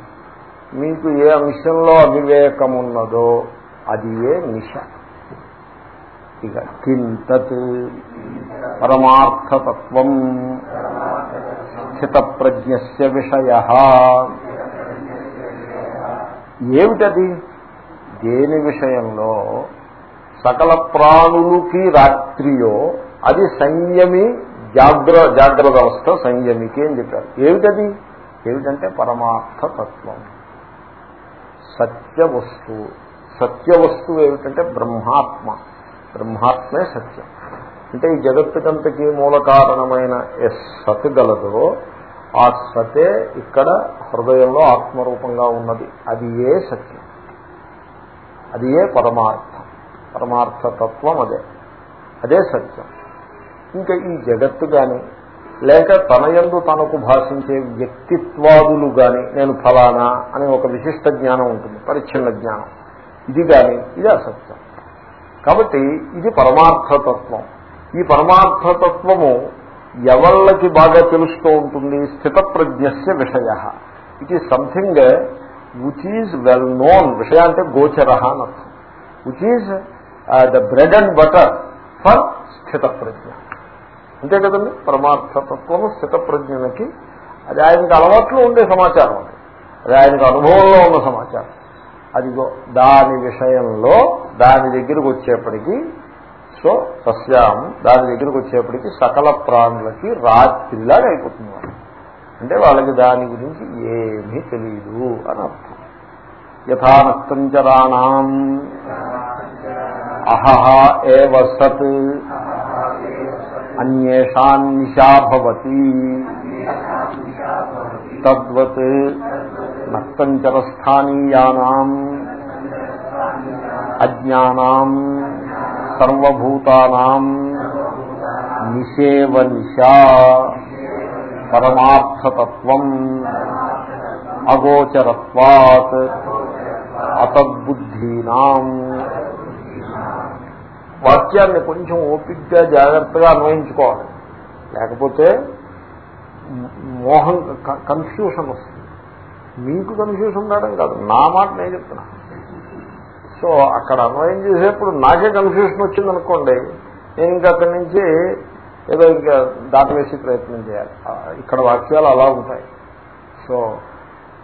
మీకు ఏ అంశంలో అవివేకం ఉన్నదో అది ఏ నిష. ఇక కింతత్ పరమార్థతత్వం స్థితప్రజ్ఞస్య విషయ. ఏమిటది? దేని విషయంలో? సకల ప్రాణులకి రాత్రియో అది సంయమి జాగ్ర జాగ్రత్త అవస్థ సంయమికి అని చెప్పారు. ఏమిటది? ఏమిటంటే పరమార్థతత్వం. సత్య వస్తువు సత్య వస్తువు ఏమిటంటే బ్రహ్మాత్మ. బ్రహ్మాత్మే సత్యం. అంటే ఈ జగత్తుకంతకి మూల కారణమైన ఏ సత్ గలదో ఆ సతే ఇక్కడ హృదయంలో ఆత్మరూపంగా ఉన్నది. అది ఏ సత్యం? అది ఏ పరమార్థం? పరమార్థతత్వం అదే. అదే సత్యం. ఇంకా ఈ జగత్తు కానీ లేక తనయందు తనకు భాషించే వ్యక్తిత్వాదులు కానీ నేను ఫలానా అనే ఒక విశిష్ట జ్ఞానం ఉంటుంది పరిచ్ఛిన్న జ్ఞానం. ఇది కానీ ఇది అసత్యం. కాబట్టి ఇది పరమార్థతత్వం. ఈ పరమార్థతత్వము ఎవళ్ళకి బాగా తెలుస్తూ ఉంటుంది? స్థితప్రజ్ఞస్య విషయ. It is something which is well known విషయ అంటే గోచర అని అర్థం. Which is the bread and butter for స్థితప్రజ్ఞ. అంతే కదండి? పరమార్థతత్వము స్థితప్రజ్ఞలకి అది ఆయనకు అలవాట్లు ఉండే సమాచారం అది. అది ఆయనకు అనుభవంలో ఉన్న సమాచారం. అదిగో దాని విషయంలో దాని దగ్గరకు వచ్చేప్పటికీ సో సస్యాం దాని దగ్గరకు వచ్చేప్పటికీ సకల ప్రాణులకి రాత్రిలాగా అయిపోతుంది అంటే వాళ్ళకి దాని గురించి ఏమీ తెలియదు అని అర్థం. యథానక్తంచరాణం అహహ ఏ సత్. అన్యేషాన్నిషాభవతి. తద్వత్ నక్తంచరస్థానీయానాం అజ్ఞానాం సర్వభూతానాం నిషేవ నిశా పరమార్థతత్వం అగోచరత్వాత్ అతద్బుద్ధీనాం. వాక్యాన్ని కొంచెం ఓపిక్గా జాగ్రత్తగా అన్వయించుకోవాలి. లేకపోతే మోహం కన్ఫ్యూషన్ వస్తుంది. మీకు కన్ఫ్యూషన్ రావడం కాదు నా మాట నేను చెప్తున్నా. సో అక్కడ అన్వయం చేసేప్పుడు నాకే కన్ఫ్యూషన్ వచ్చిందనుకోండి నేను ఇంకా అక్కడి నుంచి ఏదో ఇంకా దాటవేసి ప్రయత్నం చేయాలి. ఇక్కడ వాక్యాలు అలా ఉంటాయి. సో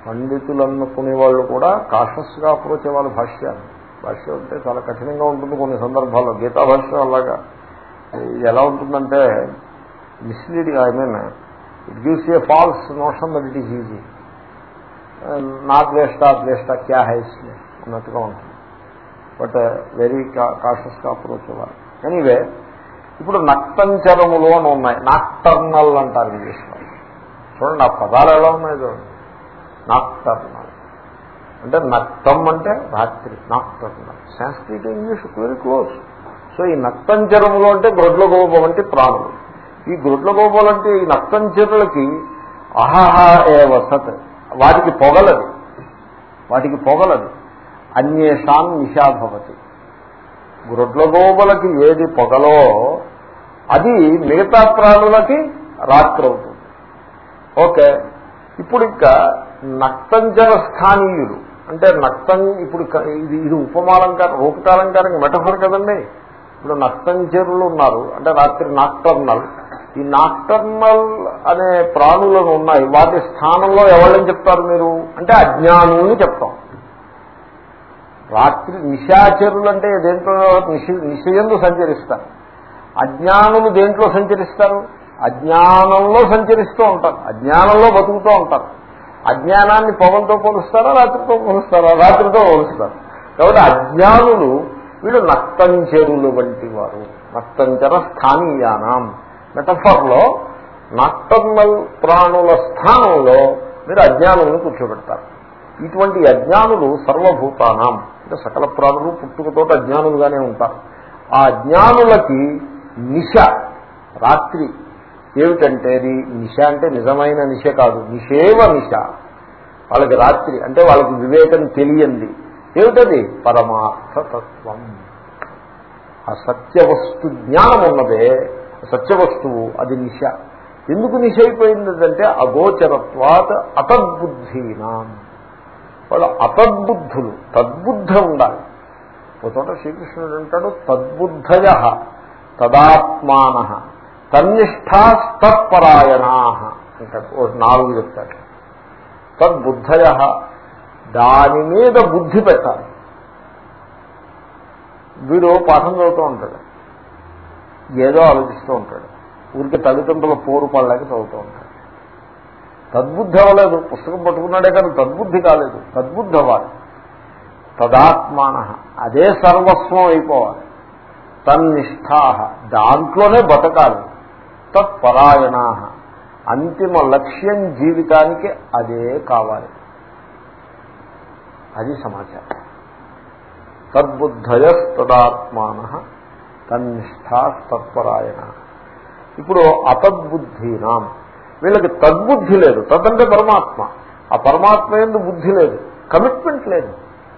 పండితులు అనుకునే వాళ్ళు కూడా కాషస్గా అప్రోచ్ అవ్వాలి భాష్యాన్ని. భాష్యం అంటే చాలా కఠినంగా ఉంటుంది కొన్ని సందర్భాల్లో. గీతా భాష్యం అలాగా. ఇది ఎలా ఉంటుందంటే misleading I mean it gives a false notion that it is easy నా ద్వేష్ట ద్వేష్ట క్యా హైస్ అన్నట్టుగా ఉంటుంది. బట్ వెరీ కాషస్గా అప్రోచ్ అవ్వాలి ఎనీవే ఇప్పుడు నక్తంచరములు అని ఉన్నాయి. నాక్టర్నల్ అంటారు ఇంగ్లీష్లో. చూడండి ఆ పదాలు ఎలా ఉన్నాయి చూడండి. నాక్టర్నల్ అంటే నక్తం అంటే రాత్రి నాక్తం సంస్కృత ఇంగ్లీష్ వెరీ క్లోజ్ సో ఈ నక్తంచరములు అంటే గ్రొడ్ల గోప వంటి ప్రాణులు ఈ గ్రొడ్ల గోపాలంటే ఈ నక్తంచరులకి అహహా ఏ వసత్ వాటికి పొగలది. వాటికి పొగలది. అన్యేషాం నిషాభవతి గ్రొడ్ల గోబలకి ఏది పొగలో అది మిగతా ప్రాణులకి రాత్రి అవుతుంది. ఓకే. ఇప్పుడు ఇంకా నక్తంజన స్థానీయులు. అంటే నక్తం ఇప్పుడు ఇది ఇది ఉపమాలంకారం రూపకాలంకారం మెటఫర్ కదండి? ఇప్పుడు నక్తంచరులు ఉన్నారు అంటే రాత్రి నాక్టర్నల్. ఈ నాక్టర్నల్ అనే ప్రాణులు ఉన్నాయి వాటి స్థానంలో ఎవరిని చెప్తారు మీరు? అంటే అజ్ఞానుల్ని చెప్తాం. రాత్రి నిశాచరులు అంటే దేంట్లో నిష సంచరిస్తారు. అజ్ఞానులు దేంట్లో సంచరిస్తారు? అజ్ఞానంలో సంచరిస్తూ ఉంటారు అజ్ఞానంలో బతుకుతూ ఉంటారు. అజ్ఞానాన్ని పవన్తో పోలుస్తారా రాత్రితో పోలుస్తారా? రాత్రితో పోలుస్తారు. కాబట్టి అజ్ఞానులు వీళ్ళు నక్తంచెరులు వంటి వారు నక్తంచర స్థానీయానం. మెటఫర్లో నక్టర్నల్ ప్రాణుల స్థానంలో మీరు అజ్ఞానులను కూర్చోబెడతారు. ఇటువంటి అజ్ఞానులు సర్వభూతానం. అంటే సకల ప్రాణులు పుట్టుకతో అజ్ఞానులుగానే ఉంటారు. ఆ అజ్ఞానులకి నిశ రాత్రి ఏమిటంటే అది నిశ అంటే నిజమైన నిశ కాదు. నిషేవ నిశ వాళ్ళకి రాత్రి అంటే వాళ్ళకి వివేకం తెలియంది. ఏమిటది? పరమార్థతత్వం. ఆ సత్యవస్తు జ్ఞానం ఉన్నదే సత్యవస్తువు అది నిశ ఎందుకు నిశ అయిపోయిందంటే అగోచరత్వాత్ అతద్బుద్ధీనాం. వాళ్ళు అతద్బుద్ధులు తద్బుద్ధ ఉండాలి. ఒక చోట శ్రీకృష్ణుడు అంటాడు తద్బుద్ధయ తదాత్మాన. తన్నిష్టాస్తత్పరాయణా అంటాడు. ఓ నాలుగు చెప్తాడు. తద్బుద్ధయ దాని మీద బుద్ధి పెట్టాలి. వీడు పాఠం చదువుతూ ఉంటాడు. ఏదో ఆలోచిస్తూ ఉంటాడు. ఊరికి తల్లిదండ్రుల పోరు పడలేక చదువుతూ ఉంటాడు. తద్బుద్ధి అవ్వలేదు. పుస్తకం పట్టుకున్నాడే కానీ తద్బుద్ధి కాలేదు. తద్బుద్ధి అవ్వాలి. తదాత్మాన. అదే సర్వస్వం అయిపోవాలి. తన్నిష్టా. దాంట్లోనే బతకాలి. తత్పరాయణా అంతిమ లక్ష్యం జీవితానికి అదే కావాలి. అది సమాచారం. తద్బుద్ధయస్తదాత్మాన తన్నిష్టా తత్పరాయణ ఇప్పుడు అతద్బుద్ధీనాం. వీళ్ళకి తద్బుద్ధి లేదు. తదంటే పరమాత్మ. ఆ పరమాత్మ ఎందు బుద్ధి లేదు. కమిట్మెంట్ లేదు.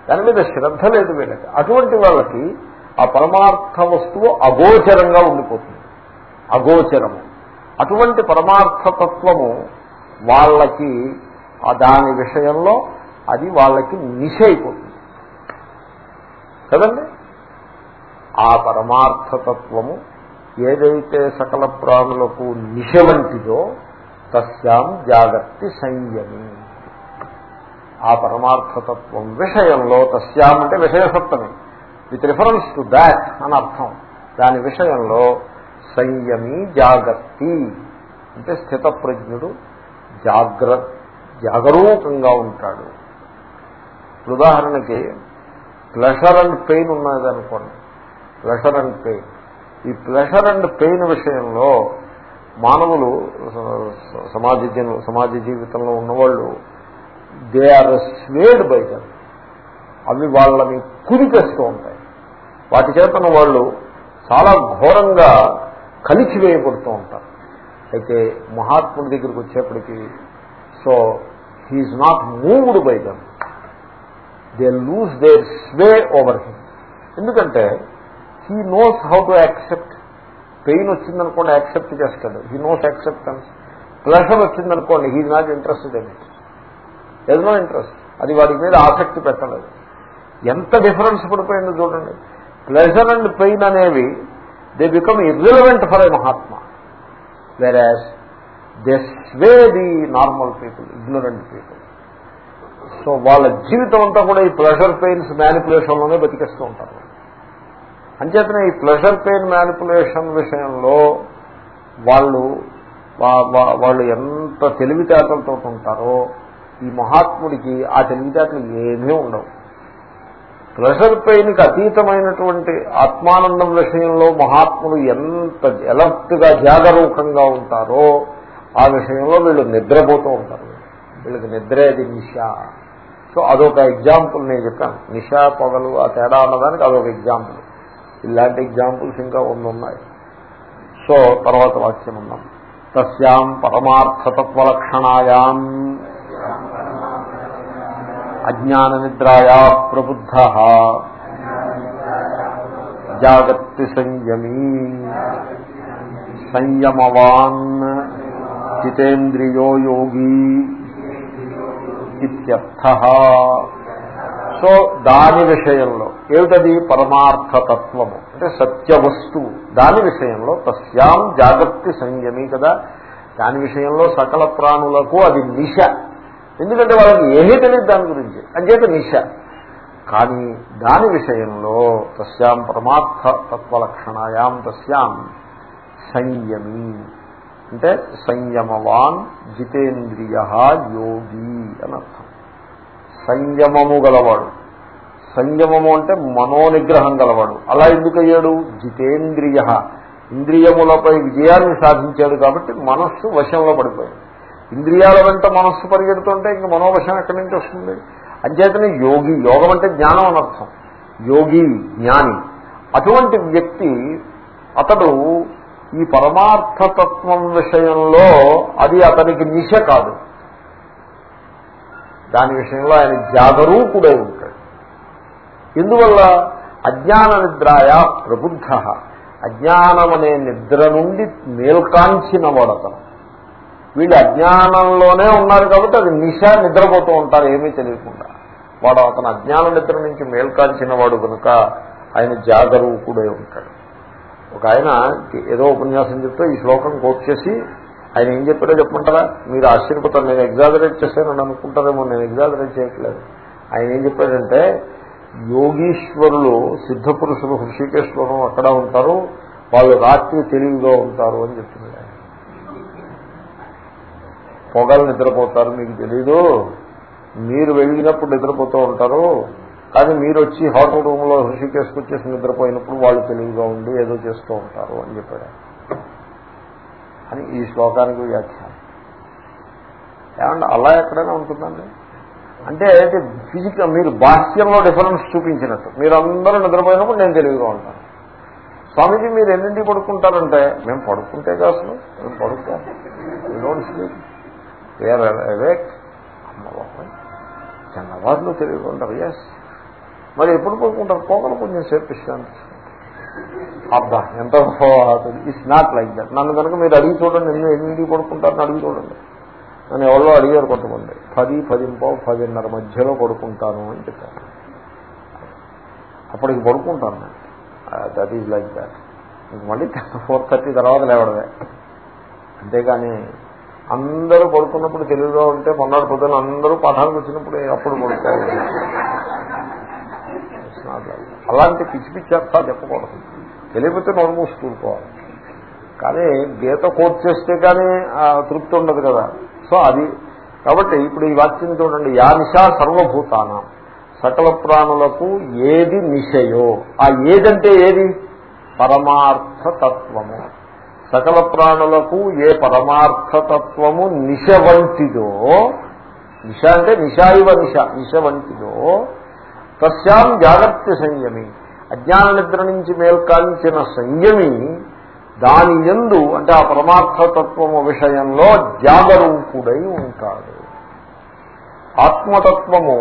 దాని మీద శ్రద్ధ లేదు వీళ్ళకి. అటువంటి వాళ్ళకి ఆ పరమార్థ వస్తువు అగోచరంగా ఉండిపోతుంది. అగోచరము. అటువంటి పరమార్థతత్వము వాళ్ళకి ఆ దాని విషయంలో అది వాళ్ళకి నిశ అయిపోతుంది కదండి? ఆ పరమార్థతత్వము ఏదైతే సకల ప్రాణులకు నిశ వంటిదో తస్యాం జాగర్తి సంయమి. ఆ పరమార్థతత్వం విషయంలో తస్యాం అంటే విషయసత్తమే విత్ రిఫరెన్స్ టు దాట్ అని అర్థం. దాని విషయంలో సంయమి జాగత్తి అంటే స్థితప్రజ్ఞుడు జాగ్ర జాగరూకంగా ఉంటాడు. ఉదాహరణకి ప్లెషర్ అండ్ పెయిన్ ఉన్నది అనుకోండి ప్లెషర్ అండ్ పెయిన్ ఈ ప్లెషర్ అండ్ పెయిన్ విషయంలో మానవులు సమాజ జను సమాజ జీవితంలో ఉన్నవాళ్ళు they are swayed by them అవి వాళ్ళని కుదిపేస్తూ ఉంటాయి. వాటి చేతన వాళ్ళు చాలా ఘోరంగా కలిచివేయబడుతూ ఉంటారు. అయితే మహాత్ముడి దగ్గరికి వచ్చేప్పటికి so he's not moved by them they lose their sway over him ఎందుకంటే he knows how to accept pain వచ్చిందనుకోండి యాక్సెప్ట్ చేస్తాడు. హీ నోస్ యాక్సెప్టెన్స్ ప్లెషర్ వచ్చిందనుకోండి he not interested in it yes no interest అది వాడి మీద ఆసక్తి పెట్టలేదు. ఎంత డిఫరెన్స్ పడిపోయిందో చూడండి. ప్లెజర్ అండ్ పెయిన్ అనేవి they become irrelevant for a mahatma whereas they sway the normal people ignorant people so వాళ్ళ జీవితం అంతా కూడా ఈ ప్లెజర్ పెయిన్స్ మ్యానిపులేషన్లోనే బతికేస్తూ ఉంటారు. అంచేతనే ఈ ప్లెజర్ పెయిన్ మ్యానిపులేషన్ విషయంలో వాళ్ళు వాళ్ళు ఎంత తెలివితేటలతో ఉంటారో ఈ మహాత్ముడికి ఆ తెలివితేటలు ఏమీ ఉండవు. ప్రెషర్ పెయిన్కి అతీతమైనటువంటి ఆత్మానందం విషయంలో మహాత్ములు ఎంత ఎలర్ట్గా జాగరూకంగా ఉంటారో ఆ విషయంలో వీళ్ళు నిద్రపోతూ ఉంటారు. వీళ్ళకి నిద్రేది నిషా. సో అదొక ఎగ్జాంపుల్ నేను చెప్పాను. నిషా పగలు ఆ తేడా అన్నదానికి అదొక ఎగ్జాంపుల్. ఇలాంటి ఎగ్జాంపుల్స్ ఇంకా వంద ఉన్నాయి. సో తర్వాత వాక్యం ఉన్నాం తస్యాం పరమార్థతత్వలక్షణాయాం అజ్ఞాన నిద్రాయా ప్రబుద్ధ. జాగత్తి సంయమీ. సంయమవాన్ జితేంద్రియో యోగి ఇత్యర్థ. సో దాని విషయంలో ఏమిటది? పరమార్థతత్వము. అంటే సత్యవస్తువు దాని విషయంలో తస్యాం జాగత్తి సంయమి కదా. దాని విషయంలో సకల ప్రాణులకు అది నిశ ఎందుకంటే వాళ్ళకి ఏమీ తెలియదు దాని గురించి. అంచేత నిశ కానీ దాని విషయంలో తస్యాం పరమార్థ తత్వలక్షణాయాం తస్యాం సంయమి. అంటే సంయమవాన్ జితేంద్రియ యోగి అని అర్థం. సంయమము గలవాడు. సంయమము అంటే మనోనిగ్రహం గలవాడు. అలా ఎందుకయ్యాడు? జితేంద్రియ. ఇంద్రియములపై విజయాన్ని సాధించాడు కాబట్టి మనస్సు వశంలో పడిపోయింది ఇంద్రియాల వెంట మనస్సు పరిగెడుతుంటే ఇంక మనోవశం ఎక్కడి నుంచి వస్తుంది? అంచేతనే యోగి యోగం అంటే జ్ఞానం అనర్థం యోగి జ్ఞాని. అటువంటి వ్యక్తి అతడు ఈ పరమార్థతత్వం విషయంలో అది అతనికి నిశ కాదు. దాని విషయంలో ఆయన జాగరూకుడై ఉంటాడు. ఎందువల్ల? అజ్ఞాన నిద్రాయ ప్రబుద్ధ. అజ్ఞానం అనే నిద్ర నుండి మేల్కాంచిన వాడతను. వీళ్ళు అజ్ఞానంలోనే ఉన్నారు కాబట్టి అది నిశ నిద్రపోతూ ఉంటారు ఏమీ తెలియకుండా. వాడు అతను అజ్ఞాన నిద్ర నుంచి మేల్కాల్చిన వాడు కనుక ఆయన జాగరూకుడే ఉంటాడు. ఒక ఆయన ఏదో ఉపన్యాసం చెప్తే ఈ శ్లోకం కోట్ చేసి ఆయన ఏం చెప్పారో చెప్పమంటారా? మీరు ఆశ్చర్యపోతారు నేను ఎగ్జాగరేట్ చేశానని అనుకుంటారేమో నేను ఎగ్జాగరేట్ చేయట్లేదు. ఆయన ఏం చెప్పాడంటే యోగీశ్వరులు సిద్ధపురుషులు హృషికేశ్వరం అక్కడ ఉంటారు వాళ్ళు రాత్రి తెలివిగా ఉంటారు అని చెప్తున్నారు పొగలు నిద్రపోతారు మీకు తెలీదు. మీరు వెళ్ళినప్పుడు నిద్రపోతూ ఉంటారు. కానీ మీరు వచ్చి హోటల్ రూమ్లో హృషికేసుకు వచ్చేసి నిద్రపోయినప్పుడు వాళ్ళు తెలివిగా ఉండి ఏదో చేస్తూ ఉంటారు అని చెప్పాడు. అని ఈ శ్లోకానికి వ్యాఖ్యానం ఏమంటే అలా ఎక్కడైనా ఉంటుందండి? అంటే ఫిజికల్ మీరు బాహ్యంలో డిఫరెన్స్ చూపించినట్టు. మీరు అందరూ నిద్రపోయినప్పుడు నేను తెలివిగా ఉంటాను. స్వామీజీ మీరు ఎన్నింటికి పడుకుంటారంటే? మేము పడుకుంటే కాదు మేము పడుకుంటాం. వేర్ అవేక్ చిన్నవాళ్ళు తెలియకుంటారు ఎస్ మరి ఎప్పుడు పడుకుంటారు పోకలు కొంచెం సేపు అబ్బా ఎంత ఇట్స్ నాట్ లైక్ దట్ నన్ను కనుక మీరు అడిగి చూడండి ఎన్ని ఎన్నింటికి పడుకుంటారని అడిగి చూడండి. నన్ను ఎవరో అడిగారు కొంతమంది పది పదింపో పదిన్నర మధ్యలో పడుకుంటాను అని చెప్పారు. అప్పటికి పడుకుంటాను నేను. దట్ ఈజ్ లైక్ దాట్ ఇంక మళ్ళీ ఫోర్ థర్టీ తర్వాత లేవడమే. అంతేగాని అందరూ పడుకున్నప్పుడు తెలుగులో ఉంటే మొన్నటి పొద్దున అందరూ పాఠానికి వచ్చినప్పుడు అప్పుడు పడుకోవాలి. అలాంటి పిచ్చి పిచ్చి అర్థ చెప్పకూడదు. తెలియకపోతే నోరు మూసుకూరుకోవాలి కానీ గీత కోట్ చేస్తే కానీ తృప్తి ఉండదు కదా. సో అది కాబట్టి ఇప్పుడు ఈ వాక్యం చూడండి. యా నిశా సర్వభూతానం. సకల ప్రాణులకు ఏది నిశయో. ఆ ఏదంటే ఏది? పరమార్థతత్వము. సకల ప్రాణులకు ఏ పరమార్థతత్వము నిశ వంటిదో నిశ అంటే నిశాయివ నిశ నిశ వంటిదో తస్యాం జాగ్రత్త సంయమి. అజ్ఞాన నిద్ర నుంచి మేల్కాల్చిన సంయమి దాని ఎందు అంటే ఆ పరమార్థతత్వము విషయంలో జాగరూకుడై ఉంటాడు. ఆత్మతత్వము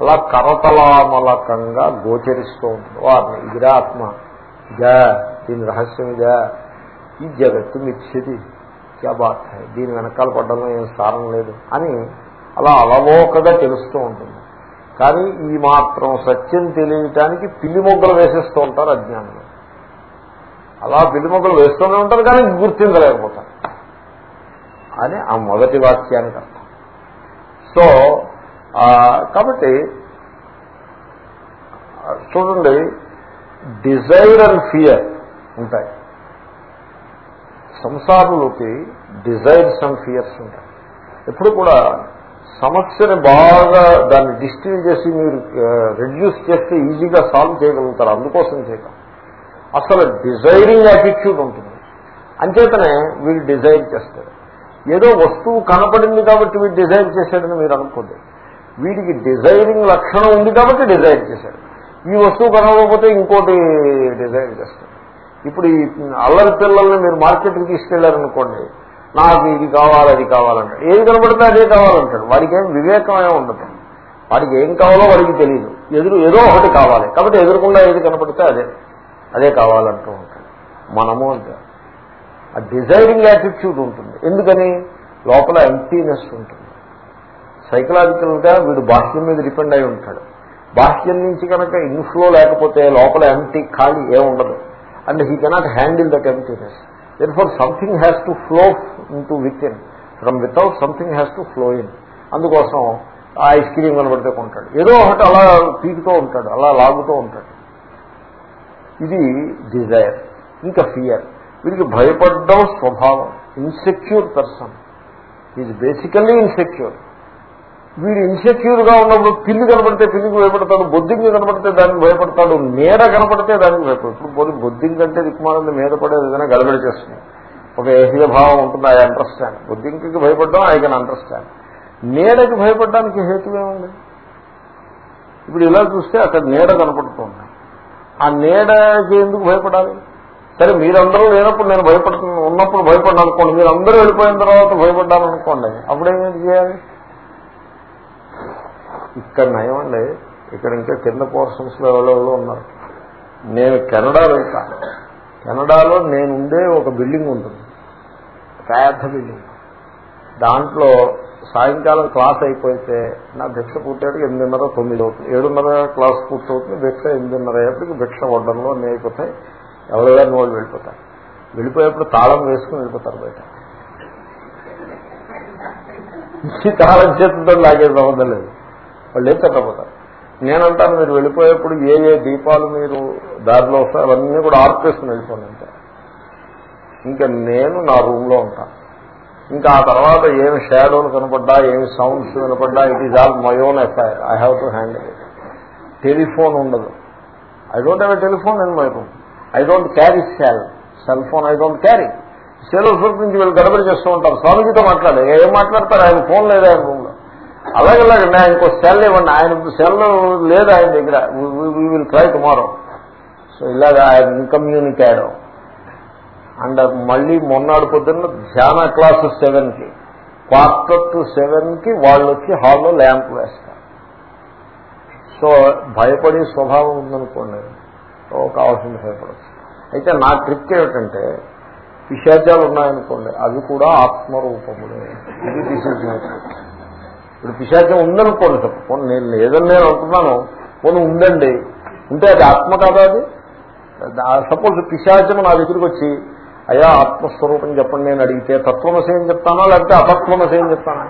అలా కరతలామలకంగా గోచరిస్తూ ఉంటుంది. వారిని ఇదిరా ఆత్మ ఇదా దీని రహస్యం ఇదా ఈ జగత్తు మిథ్యది. క్యా బాత్ దీని వెనకాల పడ్డంలో ఏం సారం లేదు అని అలా అలవోకగా తెలుస్తూ ఉంటుంది. కానీ ఈ మాత్రం సత్యం తెలియటానికి పిల్లి మొగ్గలు వేసేస్తూ ఉంటారు అజ్ఞానులు. అలా పిల్లి మొగ్గలు వేస్తూనే ఉంటారు కానీ గుర్తించలేకపోతారు. అని ఆ మొదటి వాక్యానికి అర్థం. సో కాబట్టి చూడండి డిజైర్ అండ్ ఫియర్ ఉంటాయి. సంసారులకి డిజైర్స్ అండ్ ఫియర్స్ ఉంటాయి. ఎప్పుడు కూడా సమస్యని బాగా దాన్ని డిస్టిల్ చేసి మీరు రెడ్యూస్ చేస్తే ఈజీగా సాల్వ్ చేయగలుగుతారు. అందుకోసం చేయడం అసలు డిజైరింగ్ యాటిట్యూడ్ ఉంటుంది. అంచేతనే వీడు డిజైర్ చేస్తాడు ఏదో వస్తువు కనపడింది కాబట్టి వీడు డిజైర్ చేశాడని మీరు అనుకోండి. వీడికి డిజైరింగ్ లక్షణం ఉంది కాబట్టి డిజైర్ చేశాడు. ఈ వస్తువు కనపడకపోతే ఇంకోటి డిజైర్ చేస్తాడు. ఇప్పుడు ఈ అల్లరి పిల్లల్ని మీరు మార్కెట్కి తీసుకెళ్ళారనుకోండి నాకు ఇది కావాలి అది కావాలంటాడు. ఏది కనపడితే అదే కావాలంటాడు. వాడికి ఏం వివేకమే ఉండదు. వాడికి ఏం కావాలో వాడికి తెలియదు ఎదురు ఏదో ఒకటి కావాలి. కాబట్టి ఎదురుకుండా ఏది కనపడితే అదే. అదే కావాలంటూ ఉంటాడు. మనము అంటే ఆ డిజైరింగ్ యాటిట్యూడ్ ఉంటుంది. ఎందుకని? లోపల ఎంటీనెస్ ఉంటుంది. సైకలాజికల్గా వీడు బాహ్యం మీద డిపెండ్ అయి ఉంటాడు. బాహ్యం నుంచి కనుక ఇన్ఫ్లో లేకపోతే లోపల ఎంటీ ఖాళీ ఏముండదు and he cannot handle that emptiness then for something has to flow into within from without something has to flow in అందుకోసం ఆ ఐస్ క్రీమ్ కనబడితే కొంటాడు. ఏదో ఒకటి అలా పీకుతూ ఉంటాడు అలా లాగుతూ ఉంటాడు. ఇది డిజైర్ ఇంకా ఫియర్ వీడికి భయపడడం స్వభావం. Insecure person is basically insecure వీడు ఇన్సెక్యూర్గా ఉన్నప్పుడు పిల్లి కనపడితే పిల్లికి భయపడతాడు బొద్దింగి కనపడితే దానికి భయపడతాడు మేడ కనపడితే దానికి భయపడతాడు. ఇప్పుడు పోనీ బొద్దింకి అంటే దిక్కుమాలని మీద పడేది ఏదైనా గడబడి చేస్తుంది. ఒక ఏహియ భావం ఉంటుంది ఐ అండర్స్టాండ్ బొద్దింకి భయపడడం ఐ కెన్ అండర్స్టాండ్ నీడకి భయపడడానికి హేతువేముంది ఇప్పుడు ఇలా చూస్తే అక్కడ నీడ కనపడుతుంది. ఆ నీడకి ఎందుకు భయపడాలి? సరే మీరందరూ లేనప్పుడు నేను భయపడుతున్నాను ఉన్నప్పుడు భయపడ్డాను అనుకోండి మీరు అందరూ వెళ్ళిపోయిన తర్వాత భయపడ్డాను అనుకోండి అప్పుడేమేమి చేయాలి? ఇక్కడ నయమండి. ఇక్కడ ఇంకా కింద పోర్షన్స్లో ఎవరెవరో ఉన్నారు. నేను కెనడా వెళ్తాను కెనడాలో నేను ఉండే ఒక బిల్డింగ్ ఉంటుంది. పెద్ద బిల్డింగ్. దాంట్లో సాయంకాలం క్లాస్ అయిపోతే నా భిక్ష పూర్తయ్యాక ఎనిమిదిన్నర తొమ్మిది అవుతుంది. ఏడున్నర క్లాస్ పూర్తవుతుంది. భిక్ష ఎనిమిదిన్నర అయ్యేప్పటికి భిక్ష వడ్డంలో అన్నీ అయిపోతాయి. ఎవరెవరిని వాళ్ళు వెళ్ళిపోతారు. వెళ్ళిపోయేప్పుడు తాళం వేసుకుని వెళ్ళిపోతారు బయట. తాళం చేతులతో లాగే సంబంధం లేదు. వాళ్ళు ఏం తగ్గపోతారు నేనంటాను మీరు వెళ్ళిపోయేప్పుడు ఏ ఏ దీపాలు మీరు దారిలో వస్తాయి అవన్నీ కూడా ఆర్పేసుకుని వెళ్ళిపోండి అంటే ఇంకా నేను నా రూమ్లో ఉంటాను ఇంకా ఆ తర్వాత ఏమి షాడోలు కనపడ్డా ఏమి sounds వినపడ్డా it is all my own fear I have to handle it telephone ఉండదు. I don't have a telephone in my room I don't carry cell cell phone I don't carry cell phone నుంచి వీళ్ళు గడబడి చేస్తూ ఉంటారు. స్వామిజీతో మాట్లాడే ఏం మాట్లాడతారు? ఆయన phone లేదు ఆయన అలాగే అలాగే నేను ఇంకో సెల్ ఇవ్వండి. ఆయన సెల్ లేదు ఆయన దగ్గర. We will try tomorrow so ఇలాగ ఆయన ఇన్కమ్యూనికేడ్ అండ్ మళ్ళీ మొన్నాడు పొద్దున్న ధ్యాన క్లాసు సెవెన్కి క్వార్టర్ టు సెవెన్కి వాళ్ళు వచ్చి హాల్లో ల్యాంప్ వేస్తారు. సో భయపడే స్వభావం ఉందనుకోండి. ఓ కావాల్సింది భయపడచ్చు. అయితే నా ట్రిక్ ఏమిటంటే పిశాచాలు ఉన్నాయనుకోండి అవి కూడా ఆత్మరూపములే. ఇది డిసిజన్ ఇప్పుడు పిశాచం ఉందనుకోండి తప్పకుండా నేను లేదని నేను అంటున్నాను. పోనీ ఉందండి ఉంటే అది ఆత్మ కాదా అది? సపోజ్ పిశాచం నా దగ్గరికి వచ్చి అయ్యా ఆత్మస్వరూపం చెప్పండి నేను అడిగితే తత్వమసి చెప్తానా? లేకపోతే అతత్వమసి చెప్తానా?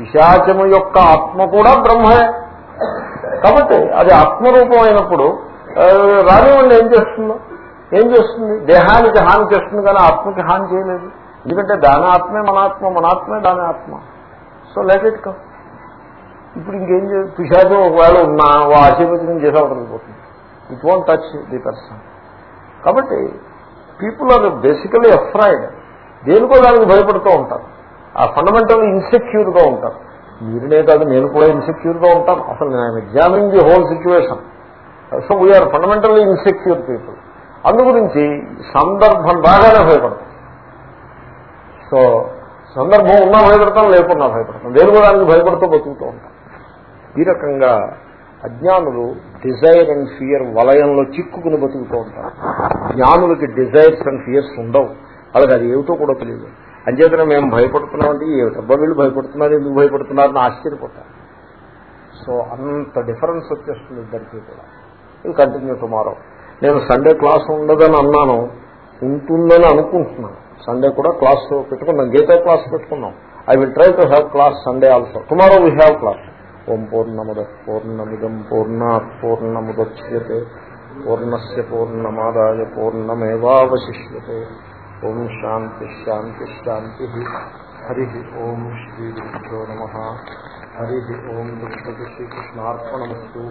పిశాచము యొక్క ఆత్మ కూడా బ్రహ్మే. కాబట్టి అది ఆత్మరూపం అయినప్పుడు రానివ్వండి ఏం చేస్తుందో? ఏం చేస్తుంది? దేహానికి హాని చేస్తుంది కానీ ఆత్మకి హాని చేయలేదు. ఎందుకంటే దాని ఆత్మే మన ఆత్మ మన దాని ఆత్మ. So let it come. ఇప్పుడు ఇంకేం చేయాలి పిశాచం ఒకవేళ ఉన్నా ఓ ఆశీర్వచనం చేసే పోతుంది it won't touch the person కాబట్టి పీపుల్ ఆర్ బేసికలీ అఫ్రైడ్ దేనికో దానికి భయపడుతూ ఉంటారు. ఆ ఫండమెంటల్ ఇన్సెక్యూర్గా ఉంటారు. మీరునే కాదు నేను కూడా ఇన్సెక్యూర్గా ఉంటాను. అసలు నేను examining the whole situation so we are fundamentally insecure people అందు గురించి సందర్భం బాగానే భయపడతాం సో సందర్భం ఉన్నా భయపడతాం లేకున్నా భయపడతాం. దేని భయపడుతూ బతుకుతూ ఉంటాం ఈ రకంగా అజ్ఞానులు డిజైర్ అండ్ ఫియర్ వలయంలో చిక్కుకుని బతుకుతూ ఉంటారు. జ్ఞానులకి డిజైర్స్ అండ్ ఫియర్స్ ఉండవు. వాళ్ళకి అది ఏమిటో కూడా తెలియదు. అంచేతనే మేము భయపడుతున్నామంటే ఏమిటబ్బా వీళ్ళు భయపడుతున్నారు ఎందుకు భయపడుతున్నారని ఆశ్చర్యపోతారు. సో అంత డిఫరెన్స్ వచ్చేస్తుంది ఇద్దరికి కూడా. ఇది కంటిన్యూ టుమారో నేను సండే క్లాస్ ఉండదని అన్నాను ఉంటుందని అనుకుంటున్నాను. సండే కూడా క్లాస్ పెట్టుకున్నాం గీతా క్లాస్ పెట్టుకున్నాం I will try to have class Sunday also tomorrow we have class ఓం పూర్ణముద పూర్ణమిదం పూర్ణా పూర్ణముద్యతే పూర్ణస్ పూర్ణమాదాయ పూర్ణమేవాశిష్యతే ఓం శాంతి శాంతి శాంతి హరి ఓం శ్రీ గురుభ్యో నమ హరి ఓం శ్రీకృష్ణార్పణమస్తు